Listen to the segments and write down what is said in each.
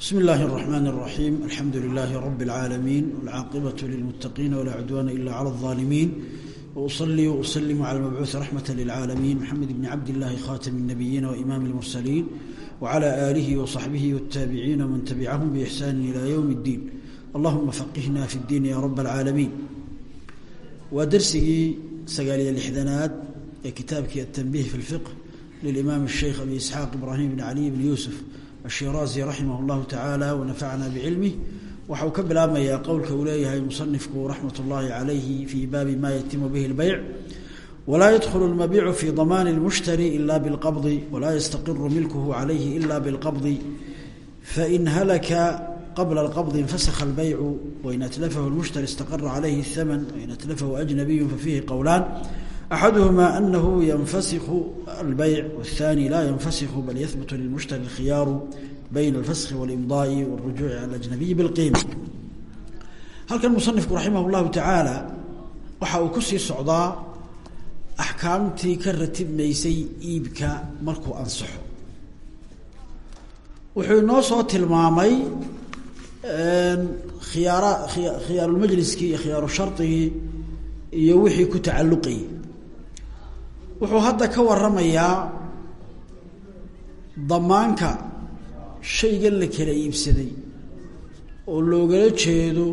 بسم الله الرحمن الرحيم الحمد لله رب العالمين والعاقبة للمتقين ولا عدوان إلا على الظالمين وأصلي وأسلم على المبعوث رحمة للعالمين محمد بن عبد الله خاتم النبيين وإمام المرسلين وعلى آله وصحبه والتابعين ومن تبعهم بإحسان إلى يوم الدين اللهم فقهنا في الدين يا رب العالمين ودرسي سقالي الإحدانات كتابك التنبيه في الفقه للإمام الشيخ أبي إسحاق إبراهيم بن علي بن يوسف الshiraazi raximah اllahu tacaala wanafacna bicilmih waxa uu ka bilaabmayaa qowlka uu leeyahay musanifku raxmat اllahi calayhi fii baabi ma yatimu bihi اlbeyc walaa yadkhulu اlmabiicu fi damaani اlmushtari ila biاlqabdi walaa yastaqiru milkuhu calayhi ila biاlqabdi fain halaka qabla اlqabdi infasakha اlbeycu wain atlafahu اlmushtari istaqara calayhi اthaman wain atlafahu ajnabiyu fafiihi qowlaan أxadهma أنه ينfسk الbyع والثاني lا ينfسk bal yثبت للمشhتري الkhiyاar byn الفسخ والإمضاء والرجوع على الأجنبي بالقيمة halkan مصنifku raximah الlahu taعaalى waxa uu kusii socdaa أxkaamtii ka ratibmaysay iibka markuu ansaxo wuxuu inoo soo tilmaamay khiyaar khiyaarulmajliskii iyo khiyaaru shardigii iyo wixii ku tacaluqayay wuxuu hadda ka waramayaa damaanka shaygan la kala iibsaday oo loogala jeedo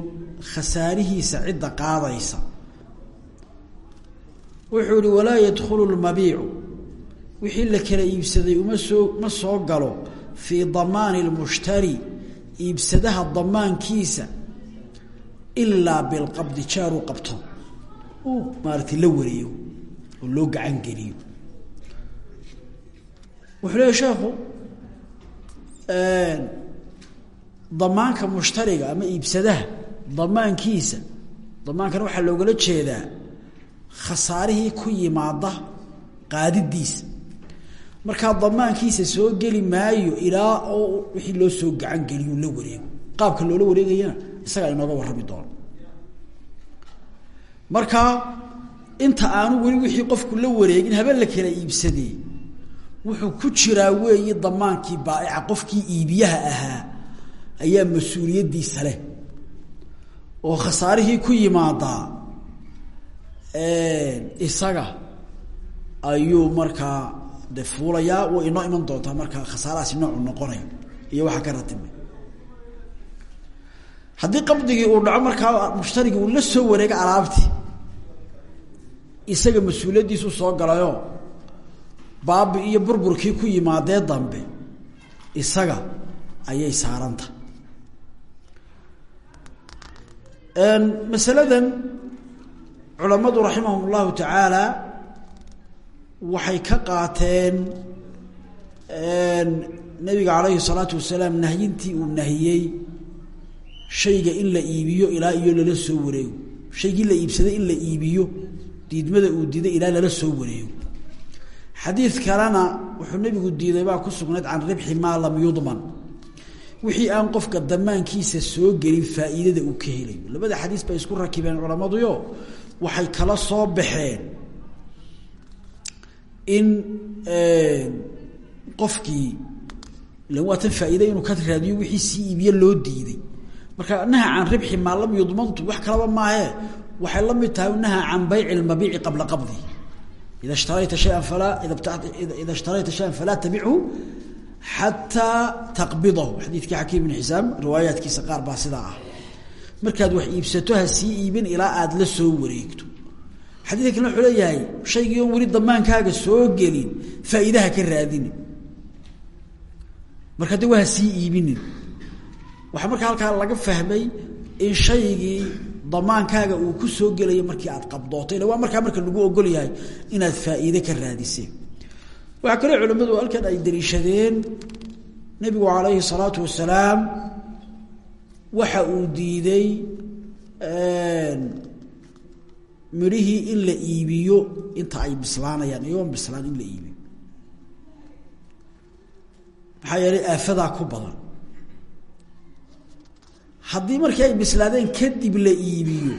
khasaarihiisa cidda qaadaysa. Wuxuu ihi walaa yadkhulu lmabiicu wixii la kala iibsaday uma soo ma soo galo fii damaani lmushtari iibsadaha damaankiisa ilaa bilqabdi jaaruu qabto. Uu maaratay la wareego oo loo gacan geliyo. Wuxuu leeya sheekhu damaanka mushtariga ama iibsadaha damaankiisa damaankana waxaa loogala jeedaa khasaarihii ku yimaada qaadidiisa. Markaa damaankiisa soo geli maayo ilaa oo wixii loo soo gacan geliyo la wareego. Qaabka loola wareegayana isagaa inooga warrami doono marka inta aanu weli wixii qofku la wareegin habe la kala iibsadee. Wuxuu ku jiraa weeyi damaankii baaica qofkii iibiyaha ahaa. Ayaa mas'uuliyaddiisa leh. Oo khasaarihii ku yimaadaa isaga ayuu markaa de fuulayaa way inoo iman doontaa markaa khasaarahaasi noocu noqonayo iyo waxaa ka ratibay. Haddii qabdigii uu dhaco markaa mushtarigii uu la soo wareega alaabtii isaga mas'uuliyaddiisu soo galayo. Baabi iyo burburkii ku yimaadee dambe isaga ayay saaranta. Masaladan culammadu raximahum ullahu tacaala waxay ka qaateen nabiga calayhi salaatu wasalaam nahyintii uu nahiyey shayga in la iibiyo ilaa iyo lala soo wareego. Shaygii la iibsaday in la iibiyo diidmada uu diiday ilaa lala soo wareego xadiid kalena wuxuu nabigu diiday baa ku sugnayd can ribxi maa lam yudman. Wixii aan qofka damaankiisa soo gelin faa'iidada uu ka helayo labada xadiis bay isku rakibeen culamaduyo waxay kala soo baxeen in qofkii ilan waa tan faa'iida inuu ka raadiyo wixii sii iibiye loo diiday. Marka naha can ribxi maa lam yudmantu wax kalaba maahee waxay la mid tahay naha can bayci lmabiici qabla qabdi. Ida shtarayta shayan falaa ida shtarayta shayan falaa tabichu xataa taqbidahu. Xadiidkii xakiim ibn xisaam riwaayaadkiisa qaar baa sidaa ah. Markaad wax iibsato ha sii iibin ilaa aada la soo wareegto. Xadiidka kale wuxuu leeyahay shaygii oon weli damaankaaga soo gelin faa'iidaha ka raadini marka de waa ha sii iibinin. Waxaa markaa halkaa laga fahmay in shaygii damaankaaga uu ku soo gelayo markii aad qabdootay waa markaa marka lagu ogol yahay inaad faa'iide ka raadiseen waxaa kaloo culimmadu halkan ay daliishadeen nebigu calayhi salaatu wasalaam waxa uu diiday midhihii in la iibiyo inta ay bislaanayaan iyagoon bislaan in la iibiyo. Maxaa yeelay aafadaa ku badan haddii markii ay bislaadeen kadib la iibiyo.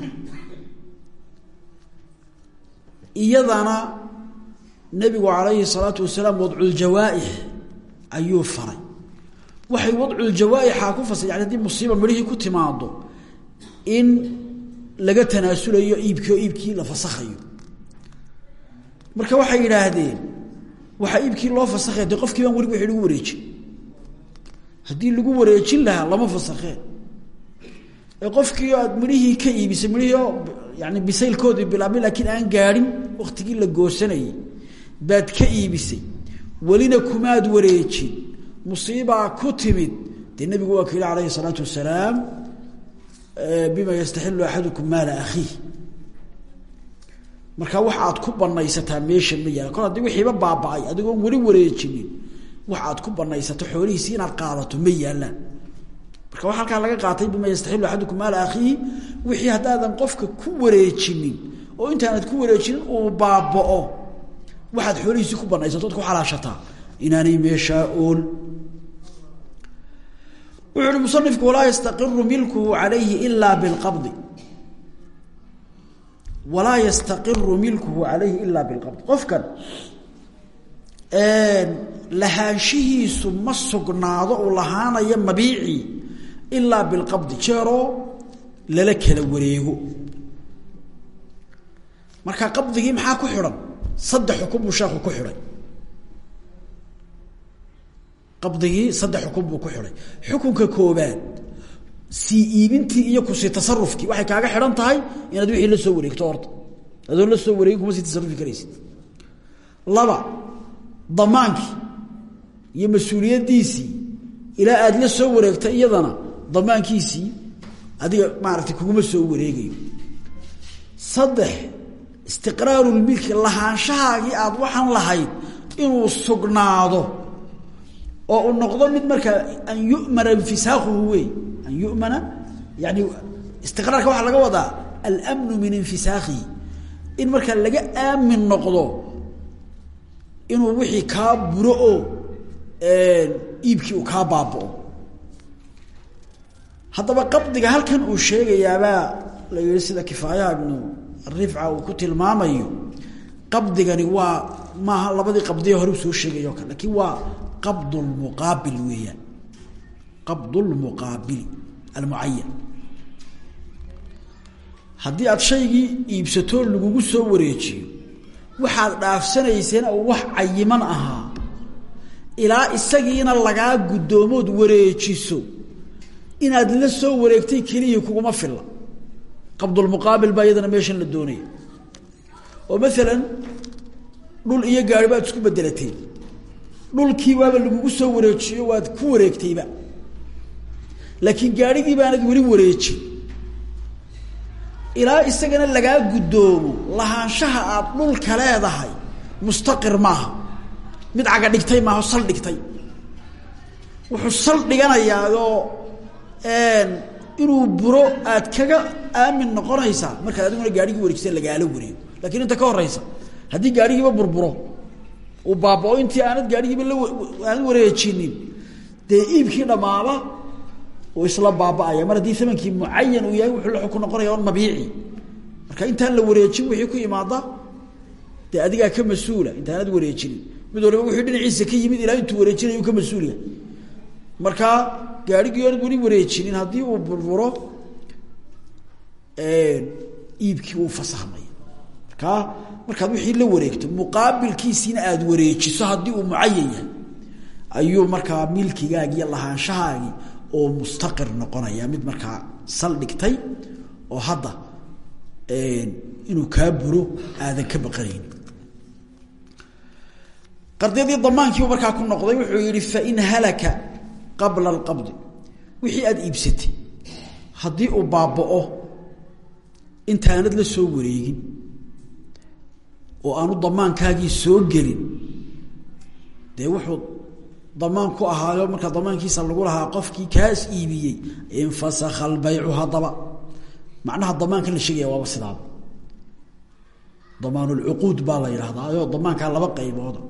Iyadana nebigu calayhi salaatu wasalaam wadculjawaaix ayuu faray. Waxay wadculjawaa'ixa ku fasa yani haddii musiiba midhihii ku timaado in laga tanaasulayo iibkii oo iibkii la fasakhayo marka waxay yidhaahdeen waxaa iibkii loo fasakhaya dee qofkii baan weli wixii lagu wareejin. Haddii lagu wareejin lahaa lama fasakheen ee qofkii aad midhihii ka iibisay midhihii oo yani bisaylkoodii bilaabmay laakiin aan gaadhin waktigii la goosanayay baad ka iibisay welina kumaad wareejin musiibaa ku timid. Dee nebigu waa ka yihi alayhi الsalaatu wasalaam bima yastaxilu axadukum maala akhiih. Marka wax ku banaysataa meesha ma yaalla kol haddii wixiiba baaba-ay adigoon weli wareejinin wax ku banaysato xoolihiisi inaad qaadato ma marka waa halkaa laga qaatay bima yastaxilu axadukum maala akhiihi wixii haddaadan qofka ku wareejinin oo intaanad ku wareejinin uu baaba-o. Waxaad xoolihiisi ku banaysato od ku xalaashataa. Inaanay meeshaa ool. Wuxu uhi musanifku walaa yastaqiru milkuhu calayhi ilaa bilqabdi walaa yastaqiru milkuhu calayhi ilaa bilqabdi qofkan lahaanshihiisu ma sugnaado uu lahaanayo mabiicii ilaa bilqabdi jeeroo lala kala wareego marka qabdigii maxaa ku xidhan saddex xukun buu sheekhu ku xidhay qabdigii saddex xukun buu ku xidhay xukunka koobaad sii iibintii iyo ku sii tasarufkii waxay kaaga xidhan tahay inaad wixii la soo wareegto horta adoon la soo wareegin kuma sii tasarufi karaysid laba damaankii iyo mas'uuliyaddiisii ilaa aada la soo wareegta iyadana damaankiisii adiga maaragtay kuguma soo wareegayo. Saddex istiqraarulmilki lahaanshahaagii aada waxaan lahayd inuu sugnaado oo uu noqdo mid markaa an yumana infisaakuhu wey. An yumana yani istiqraarka waxaa laga wadaa almnu min infisaakihi in markaa laga aamin noqdo inuu wixii kaa buro oo iibkii uu kaa baabao haddaba qabdiga halkan uu sheegayaabaa la yihi sida kifaayaha ibnu rifca uu ku tilmaamayo qabdigani waa maaha labadii qabdiye hore u soo sheegayo kale laakiin waa qabd lmuqaabil weeyaan. Qabd lmuqaabili almucayan haddii aada shaygii iibsatoo lagugu soo wareejiyo waxaad dhaafsanayseen wax cayiman ahaa ilaa isagiina lagaa guddoomood wareejiso inaad la soo wareegtay keliya kuguma filla. Qabdulmuqaabil baa iyadana meeshan la doonaya. Oo maalan dhul iyo gaari baad isku bedelateen dhulkii waaba lagugu soo wareejiyo waad ku wareegtayba. Laakiin gaarigii baanad weli wareejin. Ilaa isagana lagaa guddoomo lahaanshaha aad dhulka leedahay mustaqir maaha. Mid caga dhigtay maaha sal dhigtay. Wuxuu sal dhiganayaayoo inuu buro aad kaga aamin noqonaysaa markaad adiguna gaarigii wareejisa lagaala wareego lakiin inta ka horeysa haddii gaarigiiba burburo uu baaba-o intii aanad gaarigiiba aanad wareejinin dee iibkii dhamaaba uu isla baaba-aya. Mar haddii amankii mucayan uu yahay wuxuu la xukun noqonaya on mabiici. Marka intaan la wareejin wixii ku imaada dee adigaa ka mas'uula intaanad wareejinin. Mid waliba wuxuu dhinaciisa ka yimid ilaa intuu wareejinayu ka mas'uulya markaa gaarigii oonad weli wareejinin haddii uu burburo iibkii uu fasahmay markaa markaad wixii la wareegto muqaabilkiisiina aada wareejiso haddii uu mucayan yahay ayuu markaa milkigaagi iyo lahaanshahaagii oo mustaqir noqonaya. Mid markaa saldhigtay oo hadda inuu kaa buro aadan ka baqanayn. Qardiyadii damaankiibu markaa ku noqday wuxuu yihi fain halaka qabla alqabdi. Wixii aada iibsatay. Haddii uu baaba-o intaanad la soo wareegin oo aanu damaankaagii soo gelin dee wuxuu damaan ku ahaayo markaa damaankiisa lagu lahaa qofkii kaas iibiyey infasakha albaycu haddaba. Macnaha damaanka la sheegaya waaba sidaaba damaan lcuquud baa la yidhahdaa ayoo damaankaa laba qaybooda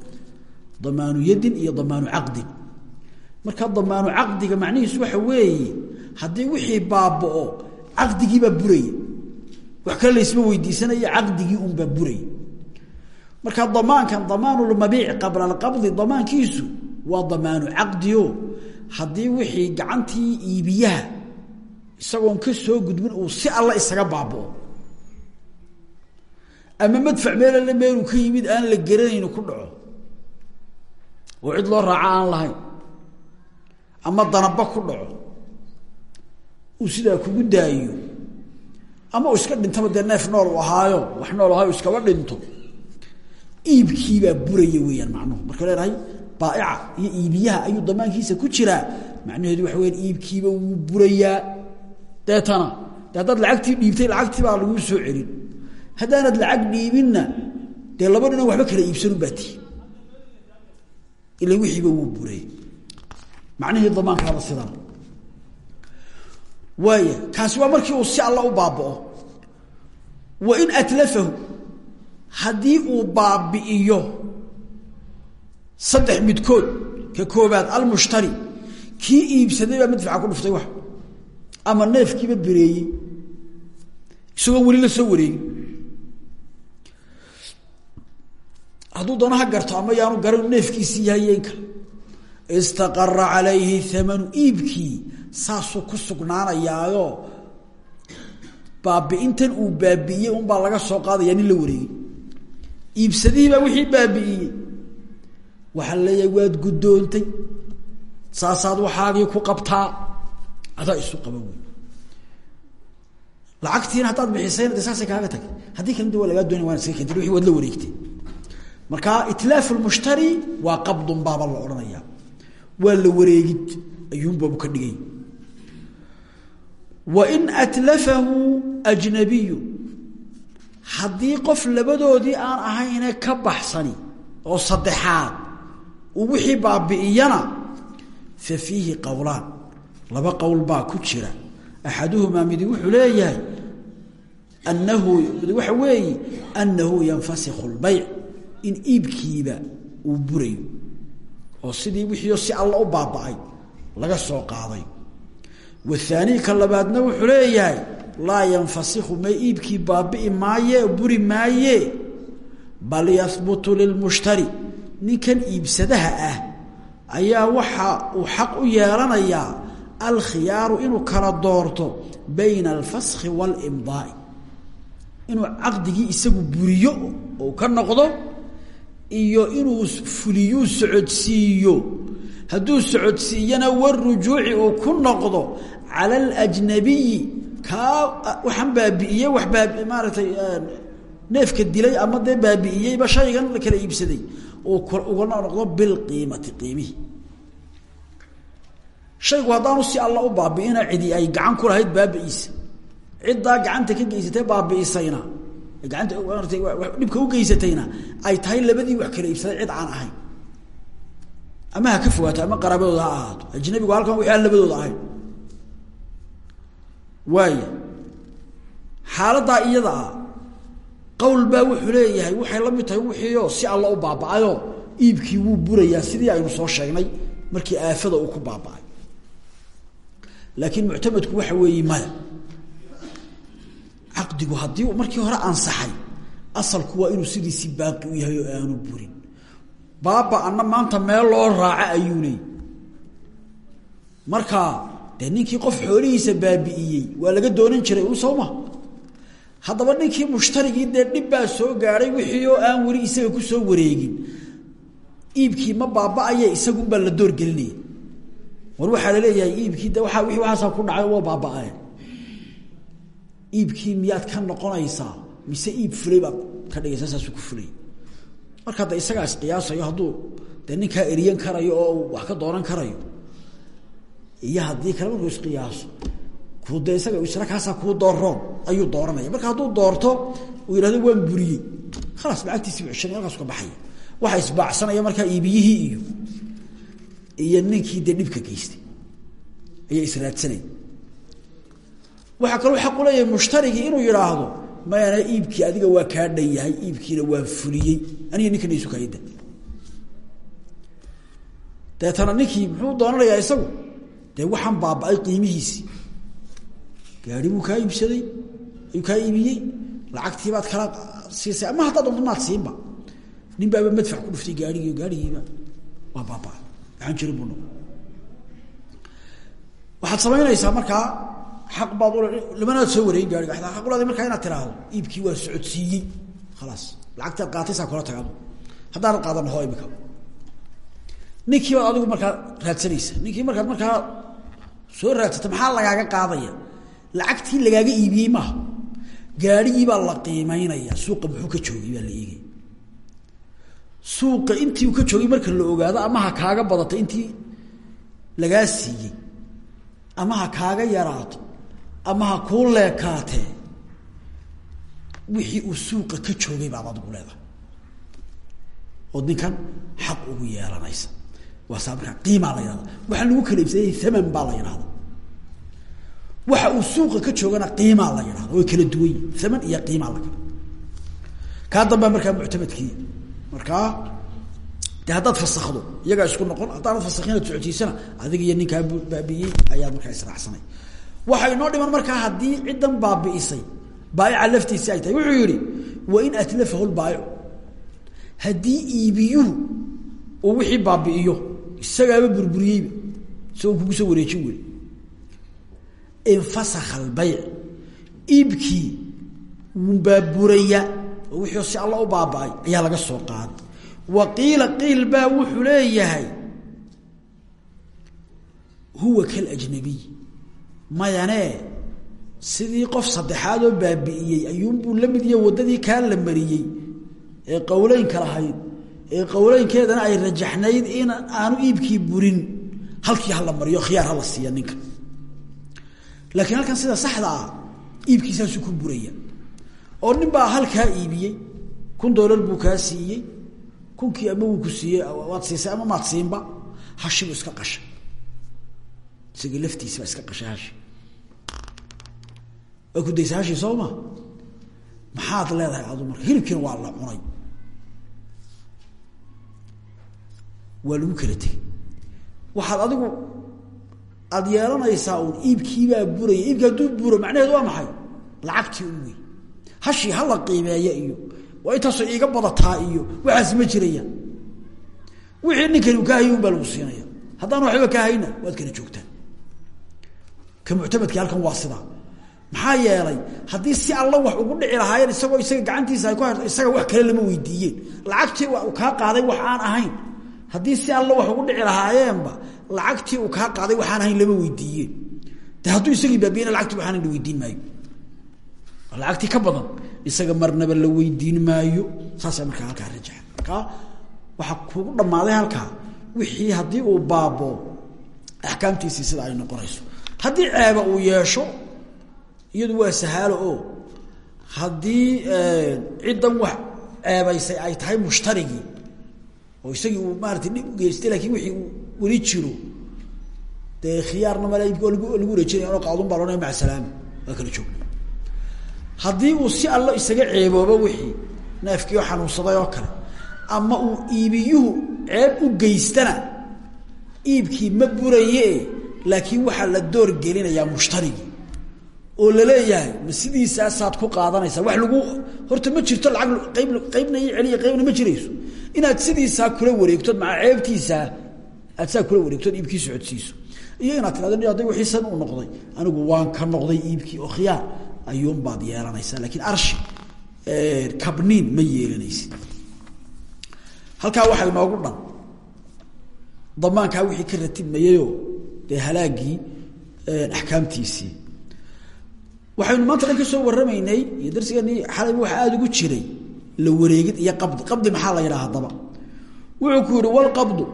damaanu yadin iyo damaanu caqdin marka damaanu caqdiga macnihiisu waxa weeye haddii wixii baaba-o caqdigiibaa buraya wax kale laysma weydiisanaya caqdigii unbaa buraya marka damaankan damaanulmabiic qabla alqabdi damaankiisu waa damaanu caqdio haddii wixii gacantii iibiyaha isagoon ka soo gudbin uu si alla isaga baabao. Ama madfac meelale meeluu ka yimid aan la garanayni ku dhaco. Oo cid loo raaco aan lahayn ama danaba ku dhaco. Uu sidaa kugu daayo. Ama uu iska dhintaba dee neef nool u ahaayo wax nool ahaayo iskaba dhinto. Iibkiibaa buraya weeyaan macnuhu. Marka leedahay baaica iyo iibiyaha ayuu damaankiisa ku jiraa. Macnaheedu waxa weya iibkiiba wuu burayaa. Deetana de lacagtii dhiibtay lacagtii baa laguu soo celin. Haddaanad lacag dhiibinna dee laba waxba kala iibsanun baa tii. Ila wixiiba wuu buray macnihii damaankaaba sidan. Waaya kaasi waa markii uu si alla u baaba'o. Wa in atlafahu haddii uu baabi'iyo saddex midkood ka koobaad almushtari kii iibsaday baa madfaca ku dhuftay wax. Ama neefkiiba bereeyey isagoo weli la soo wareegin hadduu doono ha garto ama yaanu garan neefkiisii yahayen kale istaqara calayhi thamanu iibkii saasuu ku sugnaanayaayo. Baabi'intan uu baabi'iyey unbaa laga soo qaadaya nin la wareegay. Iibsadihii baa wixii baabi'iyey. Waxaa leeyahay waad guddoontay saasaad waxaagii ku qabtaa. Adaa isu qaba wey lacagtiina haddaad bixisayna de saasay kaaga tagay haddii kalena de waa lagaa doonay waan iska kentay wixii waad la wareegtay. Marka itlaafu lmushtari waa qabdun baaba la odhanaya waa la wareegid ayuunbaabu ka dhigay. Wain atlafahu ajnabiyu haddii qof labadoodii aan ahayne ka baxsani oo saddexaad uu wixii baabi'iyana fa fiihi qowlaan laba qowl baa ku jira. Axaduhumaa midi wuxuu leeyahay anahu waxa weeye anahu yanfasikhu lbayc in iibkiiba uu burayo oo sidii wixiio si alla u baaba'ay laga soo qaaday. Wathaanii ka labaadna wuxuu leeyahay laa yanfasikhu may iibkii baabi'i maaye buri maaye bal yahbutu lilmushtari ninkan iibsadaha ah ayaa waxa uu xaq u yeelanayaa alkhiyaaru inuu kala doorto bayna alfaskhi waalimdaai inuu caqdigii isagu buriyo oo ka noqdo iyo inuu fuliyuu socodsiiyo. Hadduu socodsiiyana warujuuci uu ku noqdo cala alajnabiyi kaa waxaan baabi'iyey wax baa maaratay neefka dilay ama dee baabi'iyeyba shaygan la kala iibsaday uu uga noqdo bilqiimati qiimihi. Shaygu haddaanu si alla u baabi'ina cidi ay gacan ku lahayd baabi'iisa. Ciddaa gacanta ka geysatay baabi'isayna maarata dhibka u geysatayna ay tahay labadii wax kala iibsaday cid aan ahayn ama ha ka fogaato ama qaraabadooda ha ahaato. Ajnabigu halkan wixii labadooda ahayn waaya xaaladdaa iyada ah qowl baa wuxuu leeyahay waxay la mid tahay wixiio si alla u baaba'ayoo iibkii wuu burayaa sidii aynu soo sheegnay markii aafada uu ku baaba'ay. Laakiin muctamadku waxa weeye maya caqdigu haddii markii hore ansaxay asalku waa inuu sidiisi baaqi u yahay aanu burin. Baaba anna maanta meel loo raaco ayuu marka ninkii qof xoolihiisa baabi'iyey waa laga doonan jiray un soo ma haddaba ninkii mushtarigii dee dhib baa soo gaadhay wixii oo aan weli isaga ku soo wareegin. Iibkii ma baaba'aye isagunbaa la doorgelinaya. War waxaa la leeyahay iibkii de waa wii waasaa ku dhacay waa baaba'ae iibkii miyaad ka noqonaysaa? Mise iib fulay ka dhigaysaa saasuu ku fulay. Marka de isagaa isqiyaasayo hadduu dee eriyan karayo oo wax ka dooran karayo iyo haddii kale markuu isqiyaaso kuu de isaga isla kaasaa kuu dooroon ayuu dooranaya. Marka hadduu doorto uu yihahdo waan buriyey. Khalaas lacagtiisi bu ceshanay halkaasu ka waxa isbaacsanaya markaa iibiyihii iyo ninkii dee geystay ayaa israadsanay waxaa kaloo xaq u leeyahay mushtarigii inuu yidhaahdo mayana iibkii adiga waa kaa dhan yahay iibkiina waan fuliyey. Aniga ninkan isu kaayada deetana ninkii muxuu doonanayaa isagu? Dee waxaan baaba-ay qiimihiisii. Gaari buu kaa iibsaday ayuu kaa iibiyey. Lacagtii baad kala siisay ama haddaa doonto siinba. Nin baaba madfac ku dhuftay gaarigii gaarigiiba waa baaba gacan jiri buu noqo waxaad samaynaysaa markaa xaq baad lamanaad soo wareegin gaariga ataa aq uleeday markaa inaad tiraahdo iibkii waa socodsiiyey. Khalaas. Lacagtaad qaataysaa kula tagaado haddaanad qaadana ho imika ninkii baad adigu markaa raadsanaysa. Ninkii markaad markaa soo raadsata maxaa lagaaga qaadaya? Lacagtii lagaaga iibiyey maaha. Gaarigii baa la qiimeynaya. Suuqa muxuu ka joogay baa la eegaya suuqa intii uu ka joogay marka la ogaado ama ha kaaga badato intii lagaa siiyey ama ha kuu leekaatee wixii uu suuqa ka joogay baad adigu leedahay. Ood ninkan xaq ugu yeelanaysa. Waa saa markaa qiimaa la yihahda waxaa lagu kala iibsadayay thaman baa la yidhahda waxa uu suuqa ka joogana qiimaa la yidhahda way kala duwan yihiin iyo qiimaa la kala kaa dambea markaa muctamadkii markaa de haddaad fasakdo isku noqon haddaanad fasakinaad socodsiisana adiga iyo ninkaa baabi'iyey ayaa markaa israacsanay waxaa inoo dhiman markaa haddii ciddan baabi'isay baaica laftiisi ay tahay. Wuxuu yihi wain atlafahu lbaaicu haddii iibiyuhu uu wixii baabi'iyo isagaaba burburiyeyba isagoo kugu soo wareejin wey infasakha albayc. Iibkii wuu baaburaya oo wixii si alla u baaba-ay ayaa laga soo qaaday. Wa qiila qiil baa wuxuu leeyahay huwa kaljnabiy mayanee sidii qof saddexaad oo baabi'iyey ayuunbuu la mid yahe waddadii kaa la mariyey. Ee qowleynka lahayd ee qowleynkeedana ay rajaxnayd in aanu iibkii burin. Halkii hala mariyo khiyaar hala siiya ninka. Laakiin halkan sida saxda ah iibkiisaasuu ku buraya. Oo nin halkaa iibiyey kun doolar buu kaa siiyey kunkii ama wuu ku siiyey waad siisay ama maad siinba hashibu iska qashay. Isagii laftiisibaa iska qashay hashi waa ku daysa hashii soo ma? Maxaad leedahay adu marka waa la cunay. Waa lagu kala tegey. Waxaad adigu aada yeelanaysaa uun iibkiibaa buraya. Iibki hadduu buro macnaheedu waa maxay? Lacagtii u wey hashii hala qiimeeya iyo waa intaasoo iiga badataa iyo waxaas ma jirayaan wixii ninkani u ka hayay baa lagu siinaya. Haddaan waxba ka hayna waad kala joogtaan ka muctamadkii halkan waa sidaa maxaa yeelay haddii si alla wax ugu dhici lahaayeen isagoo isaga gacantiisa ay ku harto isaga wax kale lama weydiiyeen. Lacagtii uu kaa qaaday wax ahayn. Haddii si alla wax ugu dhici lahaayeenba lacagtii uu kaa qaaday waxaan ahayn lama weydiiyeen. De hadduu isagii baabiyena lacagtii waxaan la weydiin maayo. Lacagtii ka badan isaga marnaba la weydiin maayo. Saasa markaa halkaa rajaxa markaa waxaa kugu dhammaaday halkaa wixii haddii uu baabo axkaamtiisii sida ay noqonayso. Haddii ceeba uu yeesho iyadu waa sahaalo oo haddii ciddan wax ceebaysay ay tahay mushtarigii oo isagii uu maarata dhib ugeystay laakiin wixii uu weli jiro dee khiyaarna male lagu wareejinaya ano qaadun baa loodhanaya maca salaama waa kala joogna haddii uu si allo isaga ceeboobo wixii neefkii oo xanuunsaday oo kale ama uu iibiyuhu ceeb u geystana iibkii ma buraye laakiin waxaa la door gelinayaa mushtarigii oo la leeyahay ma sidiisaasaad ku qaadanaysaa? Wax lagu horta ma jirto lacag qayb qaybna ii celiya qaybna ma jirayso. Inaad sidiisaa kula wareegtood maca ceebtiisaa aad saa kula wareegtood iibkii socodsiiso iyo inaad tirahdo hadday wixiisan u noqday anigu waan ka noqday iibkii oo khiyaar. Ayuunbaad yeelanaysaa laakiin arshi kabniin ma yeelanaysid. Halkaa waxaa inoogu dhan. Damaankaa wixii ka ratibmayayoo dee halaagii axkaamtiisii waxaynu maanta dhan ka soo warramaynay iyo darsigani xalayba waxa aada ugu jiray la wareegid iyo qabdi. Qabdi maxaa la yidhaha haddaba wuxuu ku yihi walqabdu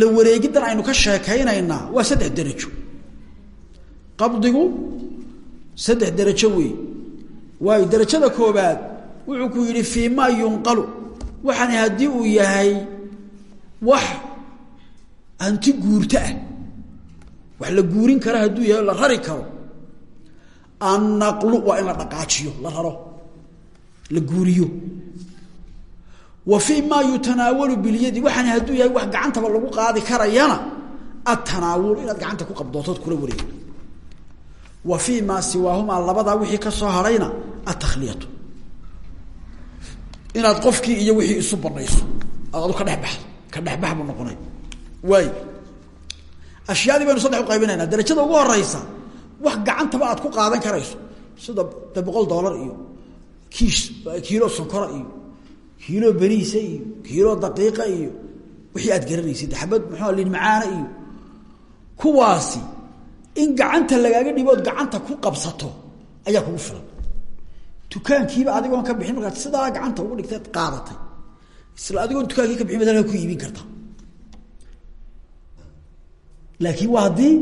la wareegiddan aynu ka sheekaynaynaa waa saddex derajo. Qabdigu saddex derajo wey waayo derajada koobaad wuxuu ku yidhi fii maa yunqalu. Waxaani haddii uu yahay wax hanti guurto ah wax la guurin kara hadduu yahay la rari karo annaqlu waa in la dhaqaajiyo la raro la guuriyo. Wa fii maa yutanaawalu bilyadi waxaani hadduu yahay wax gacantaba lagu qaadi karayana atanaawulu inaad gacanta ku qabdootood kula wareegto wa fii maa siwaahumaa labadaa wixii ka soo harayna atakhliyatu inaad qofkii iyo wixii isu banayso aad ka dhexbaxdo ka dhexbax buu noqonay. Ashyaadii baynu saddex u qaybinayna darajada ugu horeysa wax gacantaba aad ku qaadan karayso. Sida de boqol dollar iyo kiish kiilo sonkora iyo kiilo beriisa iyo kiilo daqiiqa iyo wixii aad garanaysid. Xabad muxuu lin macaana iyo kuwaasi in gacanta lagaaga dhibood gacanta ku qabsato ayaa kugu filan. Dukaankiiba adigoon ka bixin markaad sidaa gacanta ugu dhigtay qaadatay. Isla adigoon dukaankii ka bixin baad ku iibin kartaa laakiin waa haddii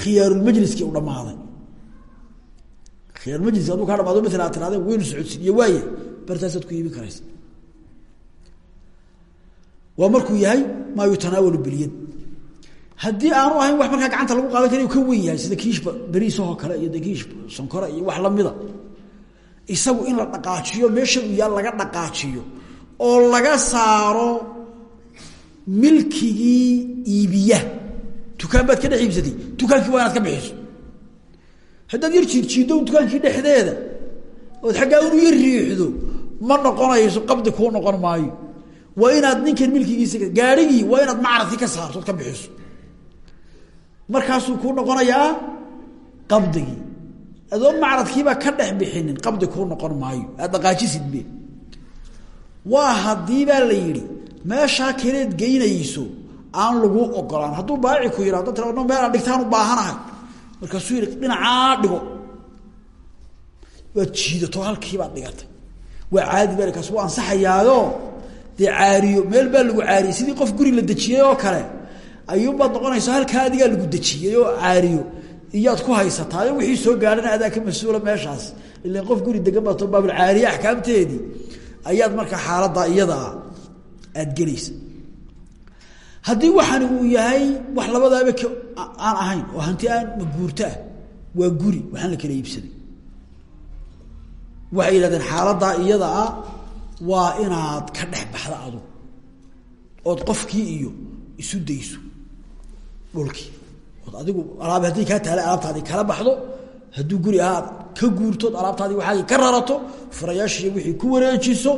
khiyaarulmajliskii u dhammaaday khiyaarulmajliski hadduu kaa dhamaado maala ad tirahdeen waynu socodsiin iyo waaya bartaasaad ku iibin karaysa. Waa markuu yahay maa yutanaawalu bilyad haddii aanu ahayn wax markaa gacanta lagu qaadan karayo ka wen yahay sida kiishba beriisahoo kale iyo de kiish sonkora iyo wax lamida isagu in la dhaqaajiyo meesha uu yaal laga dhaqaajiyo oo laga saaro milkigii iibiya. Dukaan baad ka dhex iibsatay dukaankii waa inaad ka bixiso haddaad yar jiidjiiddo dukaankii dhexdeeda. Ood xaggaa unu yar riixdo ma noqonayso qabdi kuu noqon maayo. Waa inaad ninkan milkigiisa gaarigii waa inaad macradkii ka saarto ka bixiso. Markaasuu kuu noqonayaa qabdigii adoo macradkiiba ka dhex bixinin qabdi kuu noqon maayo. Aad dhaqaajisidbe waa haddii baa la yidhi meeshaa kaleed geynayso aan laguu ogolaan. Hadduu baaci ku yihahdo tira meel aan dhigtaan u baahanahay markaasuu yidhi dhinacaa dhigo. Waad jiidato halkiibaad dhigatay. Waa caadi ba kaas waa ansaxayaayo dee caariyo meel baa lagu caariyey sidii qof guri la dejiyey oo kale ayuunbaad noqonaysa halkaa adigaa lagu dejiyey oo caariyo. Iyaad ku haysataayo wixii soo gaadhana adaa ka mas'uula meeshaas. Ilan qof guri degan bato baabulcaariye axkaamteedii. Ayaad markaa xaaladaa iyadaa aad gelaysa haddii waxani uu yahay wax labadaaba aan ahayn oo hanti aan maguurto ah waa guri waxaan la kala iibsaday. Waxay yidhahdeen xaaladaa iyada ah waa inaad ka dhex baxda adu ood qofkii iyo isu dayso dhulkii ood adigu alaab haddii kaa taala alaabtaadii kala baxdo hadduu guri ahaad ka guurtood alaabtaadii waxaagii ka rarato furayaashiiyo wixii ku wareejiso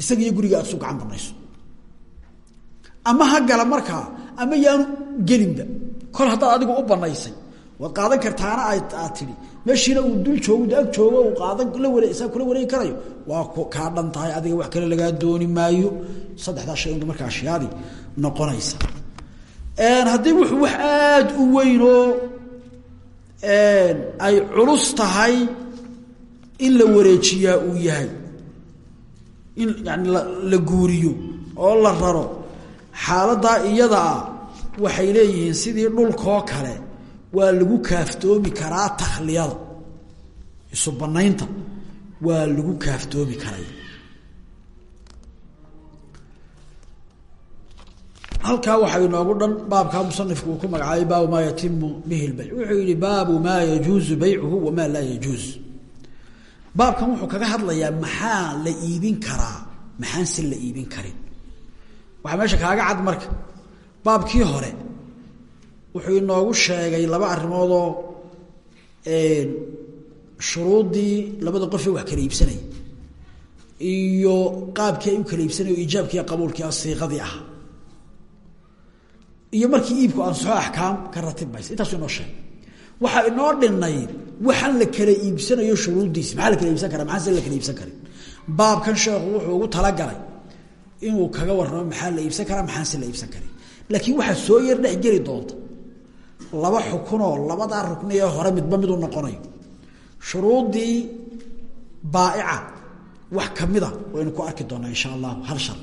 isaga guriga aad isu gacan banayso ama ha gala markaa ama yaanu gelinba. Kol haddaad adigu u banaysay waad qaadan kartaana aad tidhi. Meeshiina uu dul joogo ag joogo qaadan la ware isaa kula wareegi karayo. Waa kaa dhan tahay adiga wax kale lagaa dooni maayo. Saddexdaa shay unba markaa ashyaadii noqonaysa. Haddii wuxuu wax aada u weynoo ay culus tahay in la wareejiyaa uu yahay. In yani la guuriyo oo la raro xaaladaa iyadaa waxay leeyihiin sidii dhulkoo kale waa lagu kaaftoomi karaa takhliyada. Isu banaynta waa lagu kaaftoomi karay. Halkaa waxaa inoogu dhan baabkaa musanifku ku magacaabay baabu maa yatimu bihi lbayc wuxuu yihi baabu maa yajuuzu baycuhu wamaa laa yajuuz. Baabkan wuxuu kaga hadlayaa maxaa la iibin karaa maxaanse la iibin karin waxaa meesha kaaga cad marka. Baabkii hore wuxuu inoogu sheegay laba arrimoodoo shuruuddii labada qofee wax kala iibsanaya iyo qaabkii ay u kala iibsanaya o iijaabkiiyo qabuulkii a siiqadii ah. Iyo markii iibku ansaxo axkaam ka ratib maysa. Intaasu inoo sheegay. Waxaa inoo dhinay waxaan la kala iibsanayo shuruuddiisi maxaa la kala iibsan kara maxaanse la kala iibsan karin? Baabkan sheekhu wuxuu ugu talagalay inuu kaga warramo maxaa la iibsan karaa maxaanse la iibsan karin laakiin waxaa soo yar dhex geli doonta. Laba xukunoo labadaa rukni ee hore midba miduu noqonayo. Shuruuddii baaica wax kamida waynu ku arki doonaa insha allahu hal shar.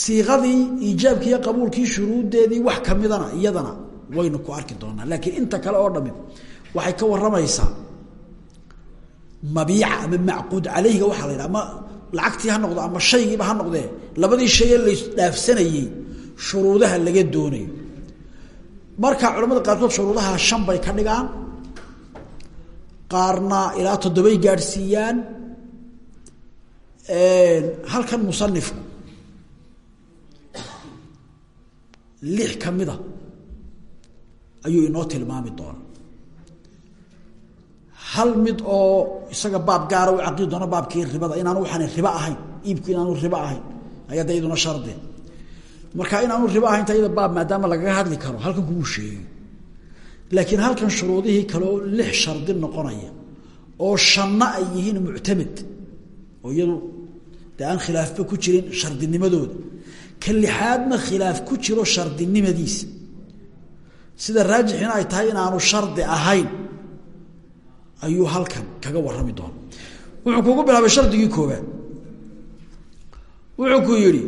Siiqadii iijaabkii iyo qabuulkii shuruuddeedii wax kamidana iyadana waynu ku arki doonaa. Laakiin inta kale oo dhami waxay ka waramaysaa mabiica ama macquud caleyhiga waxaa la lacagtii ha noqdo ama shaygiiba ha noqdee labadii shayee laysdhaafsanayey shuruudaha laga doonayo. Marka culamada qaarkood shuruudaha shan bay ka dhigaan. Qaarna ilaa toddobay gaadhsiiyaan. Halkan musanifku lix ka mida ayuu inoo tilmaami doona hal mid oo isaga baab gaara u doono baabkii ribada inaanu waxaan ribo ahayn iibku inaanu ribo ahayn ayaa da iyaduna shardee marka in aanu ribo ahaynta iyada baab maadaama lagaga hadli karo halkan kugu sheegay. Laakiin halkan shuruudihii kaleo lix shardi noqonaya oo shanna ay yihiin muctamed oo iyadu dee aan khilaafba ku jirin shardinimadooda ka lixaadna khilaaf ku jiro shardinimadiisa sida raajixina ay tahay inaanu shardi ahayn ayuu halkan kaga warrami doona wuxuu kugu bilaabay shardigii koobaad wuxuu ku yidhi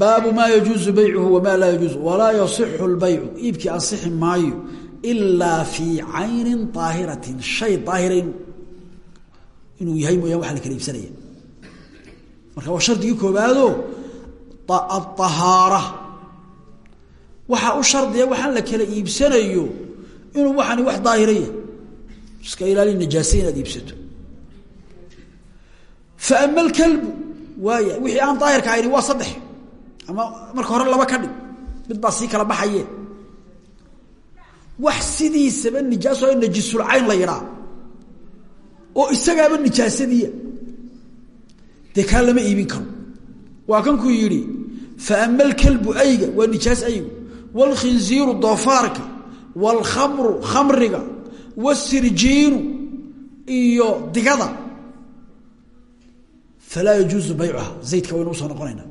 baabu maa yajuuzu baycuhu wamaa laa yajuuzu walaa yasixu lbaycu. Iibkii ansixi maayo ilaa fii caynin aahiratin shay daahira inuu yahay mooyaan waxa la kala iibsanaya. Marka waa shardigii koobaado aahaara waxaa u shardiya waxaan la kala iibsanayo inuu waxani wax daahiraya iska ilaali najaasa inaad iibsato. Fa ama alkalbu waaya wixii aan daahirka ahayni waa saddex. Ama marka hore laba ka dhig mid baa sii kala baxaye wax sidiisaba nijaaso najisulcayn la yidhaa oo isagaaba nijaasadiia dee iibin karo. Waa kankuu yidhi fa ama alkalbu ayga waa nijaas aygu wاlkhinziiru doofaarka wاlkhamru khamriga wاsirjiinu iyo digada falaa yajuuzu baycuha zaydka waynu usoo noqonaynaa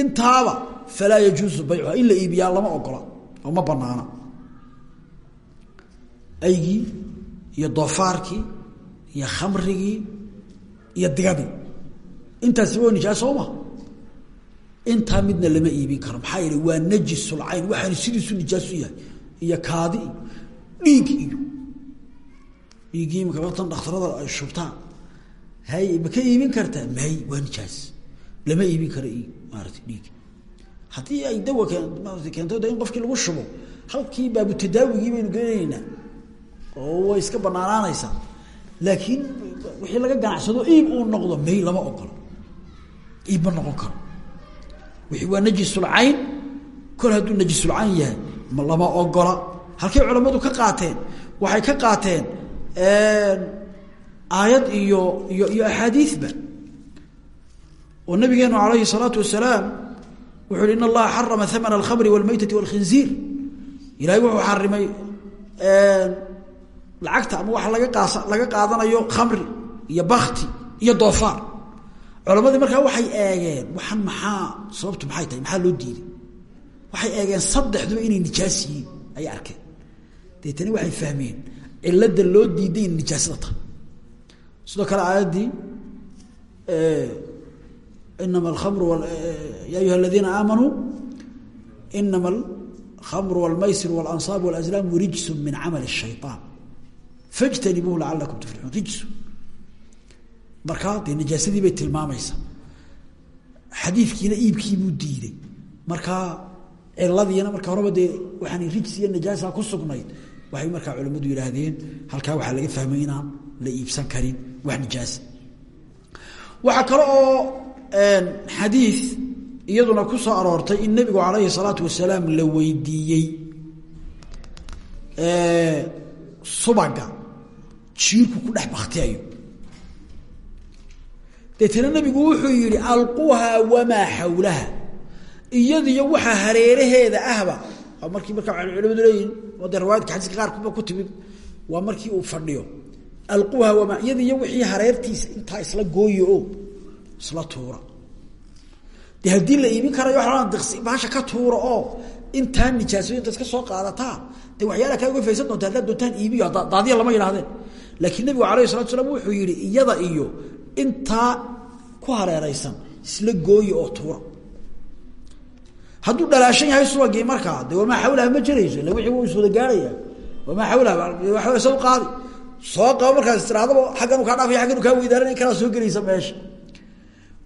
intaaba falaa yajuuzu baycuha in la iibiyaa lama ogola oo ma banaana aygii iyo doofaarkii iyo khamrigii iyo digadii intaasi waa nijaas soo ma intaa midna lama iibin karo. Maxaa yeele waa najisulcayn waxaanu sidiisu nijaasu yahay. Iyo kaadi dhiig iyo dhiiggii imaka watan dhakhtarada ay shubtaan. Hay ma ka iibin kartaa? May waa nijaas. Lama iibin karo maarata dhiig. Haddii ay dawa maarata in qofkii lagu shubo halkii baabutadaawigii baynu geenaynaa oo way iska banaanaanaysaa laakiin wixii laga ganacsado iib uu noqdo may lama ogolo iib ma noqon karo waa najisulcayn kol hadduu najisulcayn yahay ma lama ogola halkay culammadu ka qaateen waxay ka qaateen aayad iyo iyo iyo axaadiiba oo nabigeenu alayhi الsalaatu wasalaam wuxu uhi in allaha xarama hamana alkhamri wاlmaytati wاlkhinziir ilahay wuxuu xarimay lacagta ama waxa laga qaas laga qaadanayo khamri iyo bakti iyo doofaar culamadii markaa waxay eegeen waxan maxaa sababtu maxay tahay maxaa loo diiday waxay eegeen saddexduba inay nijaas yihiin ayay arkeen deetani waxay fahmeen cilada loo diiday in nijaasada tahay sidoo kale aayaddii inama alkamru ya ayuha aladiina aamanuu inama alkhamru wاlmaysir wاlanصaab wاlazlaamu rijsu min camal الshayطaan fاjtanibuuhu lacalakum tuflixuun rijsu markaa dee najaasadii bay tilmaamaysaa. Xadiidkiina iibkiibuu diiday. Markaa ciladiina marka horeba dee waxaan rijs iyo najaasa ku sugnayd waxay markaa culimmadu yidhaahdeen halkaa waxaa laga fahmay inaan la iibsan karin wax nijaasa waxaa kale oo xadiid iyaduna ku soo aroortay in nebigu calayhi salaatu wasalaam la weydiiyey subaga jiirku ku dhex baktiyayo deetana nebigu wuxuu yihi alquhaa wamaa xawlaha iyadiyo waxa hareeraheeda ahba markii markaa culimadu leeyihiin de riwaayadka xadiiska qaarkuba ku timid waa markii uu fadhiyo. Alquha wamaa iyadiyo wixii hareertiisa intaa isla gooye o isla tuura de la iibin karayo waa diksi baasha ka tuura oo intaa nijaasooyinta iska soo qaadataa de waxyaala kaa uga faysan doonta haddaad doontaan iibiyo daadiya lama yidhahdeen laakiin nabigu alayh salatu slam wuxuu yihi iyada iyo intaa ku hareeraysan isla gooye oo tuura hadduu dhalaashan yahay subagii markaa de wamaa xawlaha ma jirayso illa wixii wuu iswada gaarhaya wamaa xawlaha sa qaadi. Soo qabo markaas tirahdaba xagganu kaa dhaafaya agganu kaa weydaaranay kalaa soo gelaysa meesha.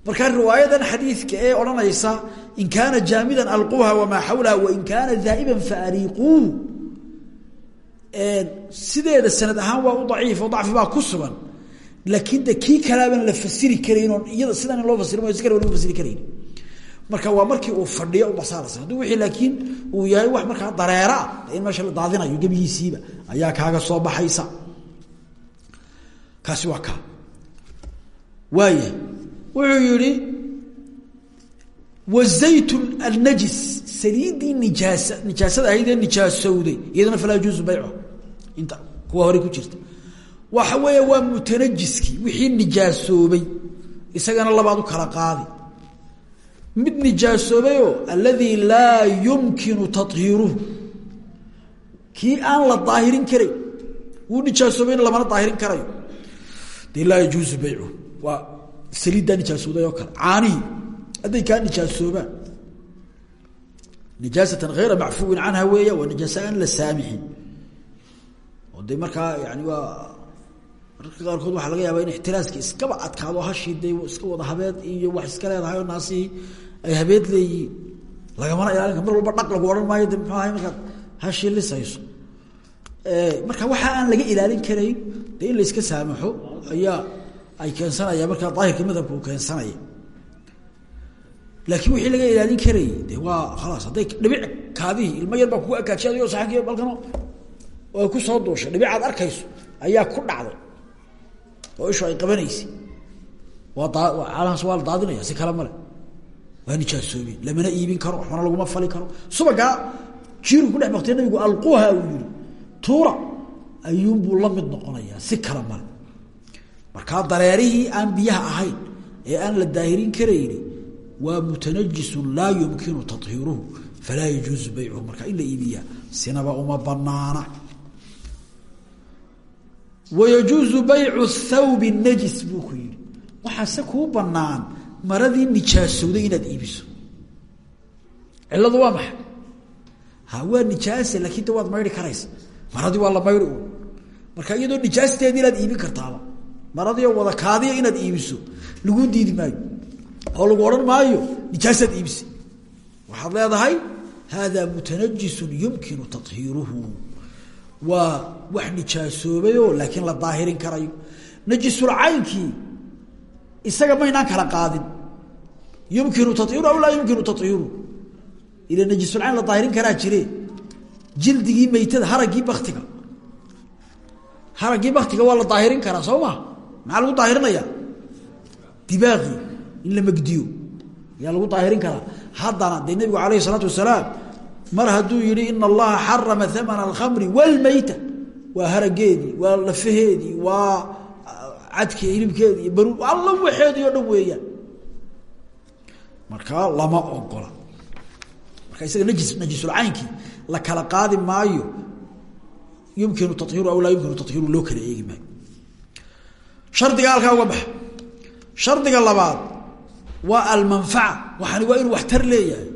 Markaa riwaayadan xadiidka ee odhanaysa in kaana jaamidan alquuha wamaa xawlaha wain kaana daa'iban faariiquuhu sideeda sanad ahaan waa u daciif oo dacfi baa ku sugan laakiin de kii kalaaban la fasiri karayn oo iyada sidan loo fasiri mayo si kale lagu fasiri karayn. Marka waa markii uu fadhiyo ubasaalasa hadduu wixii laakiin uu yahay wax markaa dareera in meesha la daadinayo gebihiisiiba ayaa kaaga soo baxaysa. Kaasi waa kaa. Waaya wuxuu yihi wazayt alnajis saliidii nijaas nijaasada ahayd ee nijaasowday iyadana falaa yajuuzu baycuha inta kuwa hore ku jirta waxa weeye waa mutanajiskii wixii nijaasoobay. Isagana labaad u kala qaadi. Mid nijaasoobayoo alladii laa yumkinu tahiiruhu kii aan la daahirin karayn wuu nijaasoobayna lamana daahirin karayo. Dee laa yajuuzu baycuhu. Waa saliiddaa oo kale. Caanihii hadday kaa nijaasoobaan nijaasatan hayra macfuwin canha weeya waa nijaasa la saamixin. Oo de markaa yani waa mararka qaarkood waxaa laga yaaba in ixtiraaska iskaba adkaado hashii de iska wada habeed iyo wax iska leedahay oo naasihii ay habeed leeyihiin lagamana ilaalin mar walba dhaq lagu odhan maayo de muxuu ahay markaad hashii lisayso. Marka waxa aan laga ilaalin karayn de in la iska saamaxo ayaa ay keensanaya markaa daahirka madhabka uu keensanaya laakiin wixii laga ilaalin karayy de waa khalaas hadday dhibic kaadihii ilmo yar baa kugu akaajiy adigoo saxanki balkano oo ku soo duushay dhibic aad arkayso ayaa ku dhacday oo ishu ay qabanaysay waa daadinaya si kale male. Waa nijaasoobeen lamana iibin karo waxbana laguma fali karo. Subagaa jiiru ku dhex nabigu alquha uu yihi tuura ayuunbuu la mid noqonayaa si kale male. Markaa dareerihii aan biyaha ahayn ee aan la daahirin karayni waa mutanajisun laa yumkinu tahiiruhu falaa yajuuzu baycuhu marka in la iibiyaa sinaba uma wayajuuzu baycu thawbi najis buu ku yihi waxaase kuu banaan maradii nijaasowday inaad iibiso ciladu waa maxay ha waa nijaase laakiin de waad mayri karaysa maradii waa la mayri un marka iyadoo nijaasteedii inaad iibin kartaaba maradii oo wada kaadiya inaad iibiso lagu diidi maayo oo lagu odhan maayo nijaasaad iibisay waxaad leedahay hada mutanajisun yumkinu waa wax nijaasoobayoo laakiin la daahirin karayo. Najisulcaynkii isaga maynaan kala qaadin. Yumkinu tairu aw laa yumkinu tairu ila najisulcayn la daahirin karaa jire. Jildigii meytada haraggii baktiga haraggii baktiga waa daahirin karaa soo ma? Lagu daahirinaya dibaaqii in la megdiyo ayaa lagu daahirin karaa. Haddana dee nebigu alayh isalaatu wasalaam mar hadduu yihi ina allaha xarama amana alkhamri wlmeyta waa harageedii waa lafaheedii waa cadki hilibkeedii baru alla waxeedii o dhan weeyaan. Lama ogola. Marka isaga najis najisulcaynkii la kala qaadi maayo yumkinu tahiru aw laa yumkinu tahiru loo kala eegi maayo. Shardiga halkaa uga baxa. Shardiga labaad waa almanfaca. Waxani waa inuu waxtar leeyahay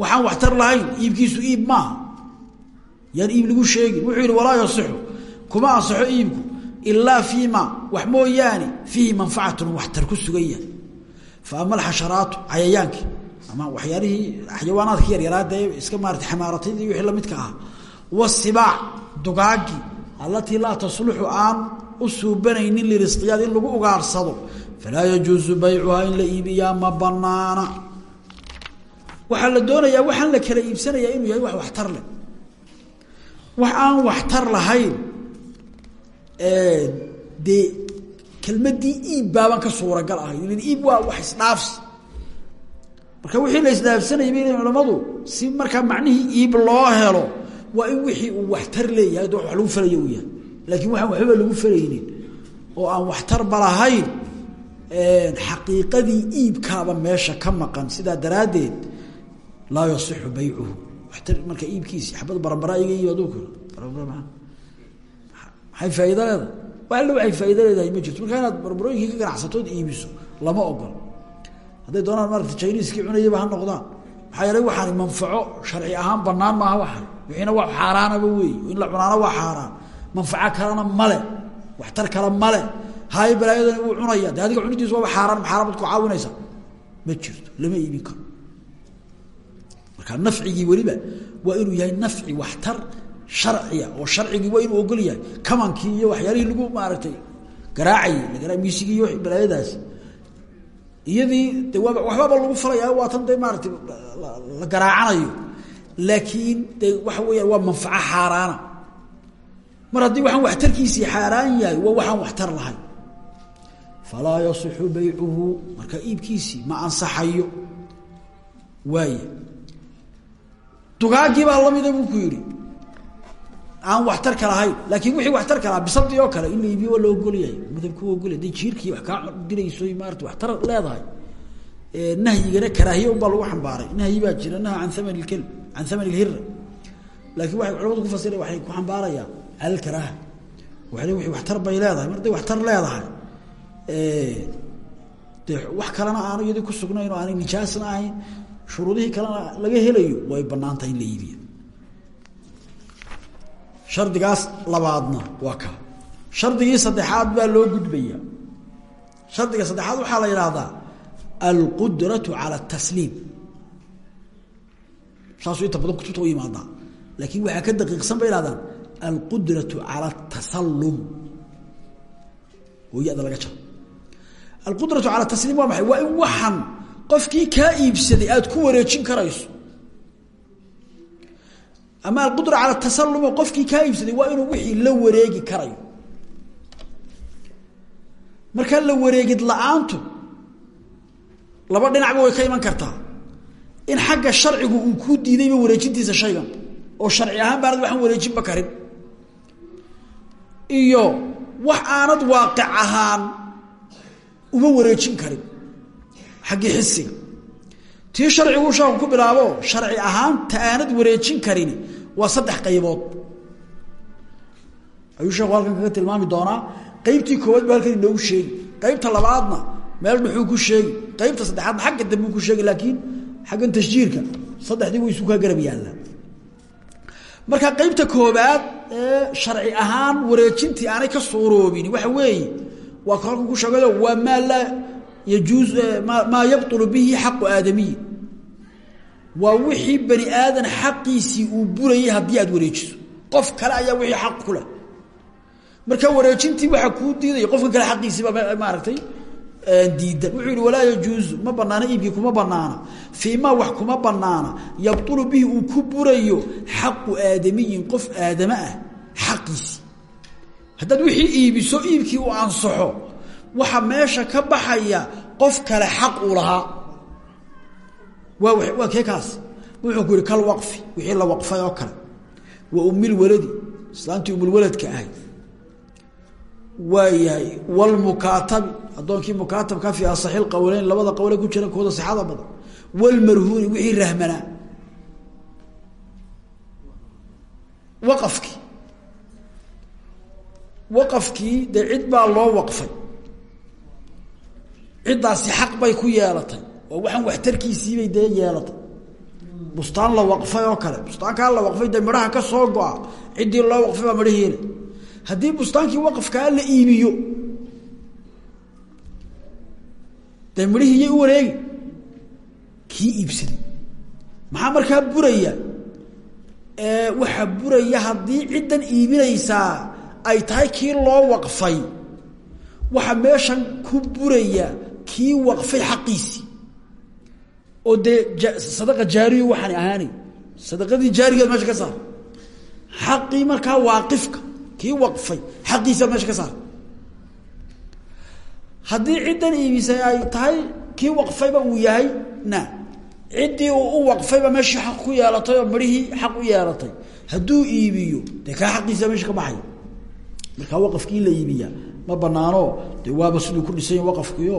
waxaan waxtar lahayn iibkiisu iib maaha yaan iib lagu sheegin. Wuxuu yihi walaa yasixu. Kuma ansaxo iibku ilaa fii ma wax mooyaane fiihi manfacatun waxtar ku sugan yahay. Fa ama alxasharaatu cayayaankii ama waxyaalihii xayawaanaadka yaryaraada ee iska maarata xamaaratadii wixii lamidka ahaa wasibaac dugaagii allatii laa tasluxu aan u suubanaynin lirisqiyaad in lagu ugaarsado. Falaa yajuusu baycuhaa in la iibiyaa ma banaana waxaa la doonayaa waxaan la kala iibsanayaa inuu yahay wax waxtar leh. Wax aan waxtar lahayn dee kelmadii iib baaban ka suuragal ahay. Ilan iib waa wax isdhaafsi. Marka wixii la isdhaafsanayay bay leeyihiin culamadu si markaa macnihii iib loo helo waa in wixii uu waxtar leeyahay de lagu falayo uu yahay. Laakiin waxaan waxbaba lagu falaynin oo aan waxtarba lahayn xaqiiqadii iibkaaba meesha ka maqan. Sidaa daraaddeed laa yasixu baycuhu. Marka iibkiisi xabad barabara iga iib aduu kula barabara maa maxay faa'ido leedahay? Wax alle waxay faa'ido leedahay ma jirto. Markaa inaad barbarooyinkii ka ganacsatood iibiso lama ogolo hadday doonaan maarata jiniiskii cunayaba ha noqdaan. Maxaa yeelay waxaani manfaco sharci ahaan banaan maaha waxan wixiina waa xaaraanaba weey in la cunaana waa xaaraan. Manfaco kalena male waxtar kale male hay balaayadani wuu cunaya. De adiga cunidiisu waaba xaaraan maxaaraan bad ku caawinaysa ma jirto marka nafcigii weliba waa inuu yahay nafci waxtar sharciya oo sharcigii waa inuu ogol yahay. Kamankii iyo waxyaalihii lagu maaragtay garaacayay lagara miisigii iyo balaayadaasi iyadii de waaba waxbaba lagu falaya waa tan de maaratay la garaacanayo. Laakiin de waxa weeyaan waa manfaco xaaraana. Mar haddii waxaan waxtarkiisii xaaraan yahay waa waxaan waxtar lahayn falaa yasixu baycuhu marka iibkiisii ma ansaxayo. Waay dugaagii baa lamida buu ku yidhi. Aan waxtarka lahayn laakiin wixii waxtarka lahaa bisadii oo kale in la iibiyo waa la ogolyahay. Madhabku ogolya haday jiirkii wax kaa dirayso maarata waxtar leedahay. Nahyigana karaahiye unbaa lagu xambaaray. Nahyi baa jira naha can aman lkelb can aman laakiin waxay culamadu ku fasira waxay ku xambaarayaan cala lkaraaha waxay le waxtar bay leedahay mar haday waxtar leedahay de wax kalena aanu iyadii ku sugnayn oo aanay nijaasna ahayn shuruudihii kalena laga helayo way bannaan tahay in la iibiya shardigaas labaadna waa ka. Saddexaad baa loo gudbaya shardiga saddexaad waxaa la yidhaahdaa alqudratu cala atasliim saasuu inta badan kutubta u yimaadaa laakiin waxaa ka daqiiqsan bay ihahdaan alqudratu cala atasalum oo ya-da laga jaro. Alqudratu cala tasliim waa maxay? Waa in waxan qofkii kaa iibsaday aada ku wareejin karayso. Ama alqudra cala tasalumo qofkii kaa iibsaday waa inuu wixii la wareegi karayo. Markaa la wareegid la'aantu laba dhinacba way ka iman kartaa. In xagga sharcigu uu kuu diidayba wareejintiisa shaygan oo sharci ahaan baanad waxaan wareejinba karin. Iyo wax aanad waaqic ahaan uma wareejin karin xaggii xisiga tii sharciguu sheeku ku bilaabo sharci ahaan ta aanad wareejin karin waa saddex qaybood. Ayuu sheeku halkan kaga tilmaami doonaa qaybtii koowaad ba halkan inoogu sheegi. Qaybta labaadna meel dhuxuu ku sheegi qaybta saddexaadna xagga dambuu ku sheegi laakiin xaggan tashjiirka saddexdii way isu kaa garab yaallaa. Marka qaybta koobaad ee sharci ahaan wareejintii aanay ka suuroobin waxa weeye waa ka ku sheegayo waa maa maa yabطulu bihi xaqu aadamiyi waa wixii bani aadan xaqiisii uu burayay haddii aad wareejiso. qof kale ayaa leh. marka wareejintii waxaa kuu diidaya qofka kale xaqiisiiba maaragtay diidan. Wuxuu walaa yajuuzu ma banaana iibkii kuma banaana fii wax kuma banaana yabطulu bihi uu ku burayo xaqu qof aadame ah xaqiisii haddaad wixii iibiso iibkii uu ansaxo waxa meesha ka baxaya qof kale xaq uu lahaa. Waa kee kaas wuxuu ku kal waqfi. Wixii la waqfay oo kale. Wa umilwaladi islaantii umulwaladka ahayd waa yahay wlmukaatabi addoonkii mukaatabka fi asaxi qowleyn labada qowle ku jira kooda sixada badan. Wlmarhuuni wixii rahmanaa. Waqafkii. Waqafkii dee cid baa loo waqfay ciddaasi xaq bay ku yeelatay. Oo waxaan waxtarkiisiibay dee yeelatay. Bustaan la waqfay oo kale. Bustaankaa la waqfay dee midhaha ka soo go-a. Ciddii loo waqfay baa midhahi hele haddii bustaankii la iibiyo dee midhihii yay u wareegi. Maxaa markaa buraya? Waxaa buraya haddii ciddan iibinaysaa ay tahay kii loo waqfay. Waxaa meeshan ku buraya kii waqfay xaqiisii oo dee sadaqa jaariyo waxaani ahaanay. Sadaqadii jaarigeed meesha ka saar. Xaqii markaa kii waqfay xaqiisa meesha ka saar. Haddii ciddan iibisay ay tahay kii waqfayba uu yahay? Na ciddii uu u waqfayba meeshii xaq ku yeelatay oo xaq u yeelatay. Hadduu iibiyo dee kaa xaqiisa meesha ka baxay. Markaa waqafkii la iibiya ma banaano dee waaba siduu ku dhisan waqafkiio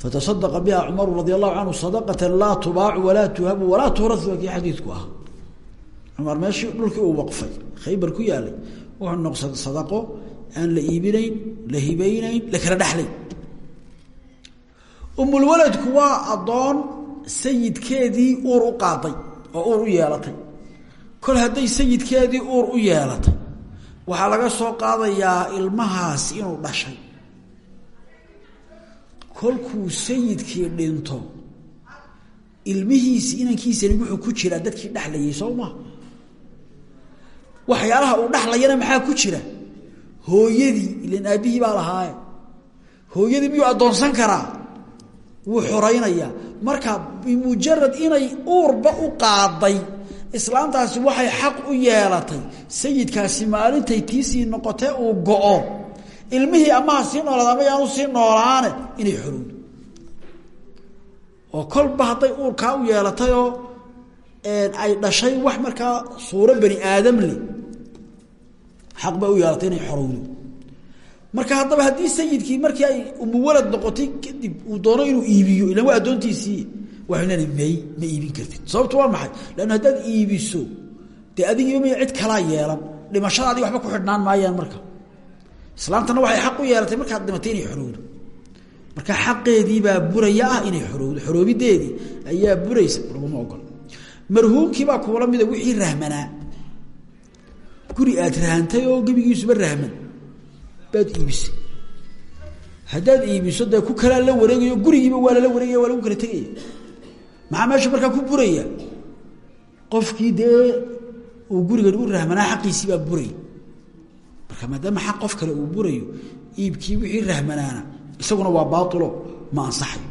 fatasadaqa biha cumaru radi allahu canhu sadaqatan laa tubaacu walaa tuhabu walaa tuurau waa kii xadiidku ah. Cumar meeshii dhulkii uu waqfay khaybar ku yaalay wuxuu noqsada sadaqo aan la iibinayn la hibaynayn la kala dhexlayn umulwaladku waa addoon sayidkeedii uur u qaaday oo uur u yeelatay. Kol hadday sayidkeedii uur u yeelatay waxaa laga soo qaadayaa ilmahaas inuu dhashay kolkuu sayidkii dhinto ilmihiisi inankiisani wuxuu ku jiraa dadkii dhexlayay soo maa waxyaalaha uu dhexlayana maxaa ku jira? Hooyadii ilan aabbihii baa lahaaye hooyadii miyuu addoonsan karaa? Wuu xoraynayaa marka bimujarad inay uurba u qaaday islaamtaasi waxay xaq u yeelatay. Sayidkaasi maalintay tiisii noqotee uu go-o ilmihii ama ha sii noolaada ama yaanu sii noolaane inay xorowdo oo kolba hadday uurkaa u yeelatayoo ay dhashay wax markaa suuro bani aadam le xaq bay u yeelatay inay xorowdo marka haddaba haddii sayidkii markii ay umuwalad noqotay kadib uu doono inuu iibiyo ilan waa addoontiisii may ma iibin kartid. Sababtu waa maxay? Leanna haddaad iibiso dee adigiiba may cid kalaa yeelan dhimashadaadii waxba ku xidhnaan maayaan marka islaamtana waxay xaq u yeelatay markaad dhimatay inay xorowdo marka xaqeediibaa buraya ah inay xorowdo xoroobideedii ayaa buraysa laguma ogola marhuumkiibaa kuula mida wixii rahmanaa. Guri aad rahantay oo gebigiisuba rahman. Baad iibisay. Haddaad iibiso dee ku kalaa la wareegayo gurigiiba waa lala wareegaya waa lagu kala tegaya. Maxaa meesha markaa ku buraya? Qofkii dee uu gurigan u rahmanaa xaqiisii baa buraya marka maadaama xaq qof kale uu burayo iibkii wixii rahmanaana isaguna waa baailo ma ansaxayo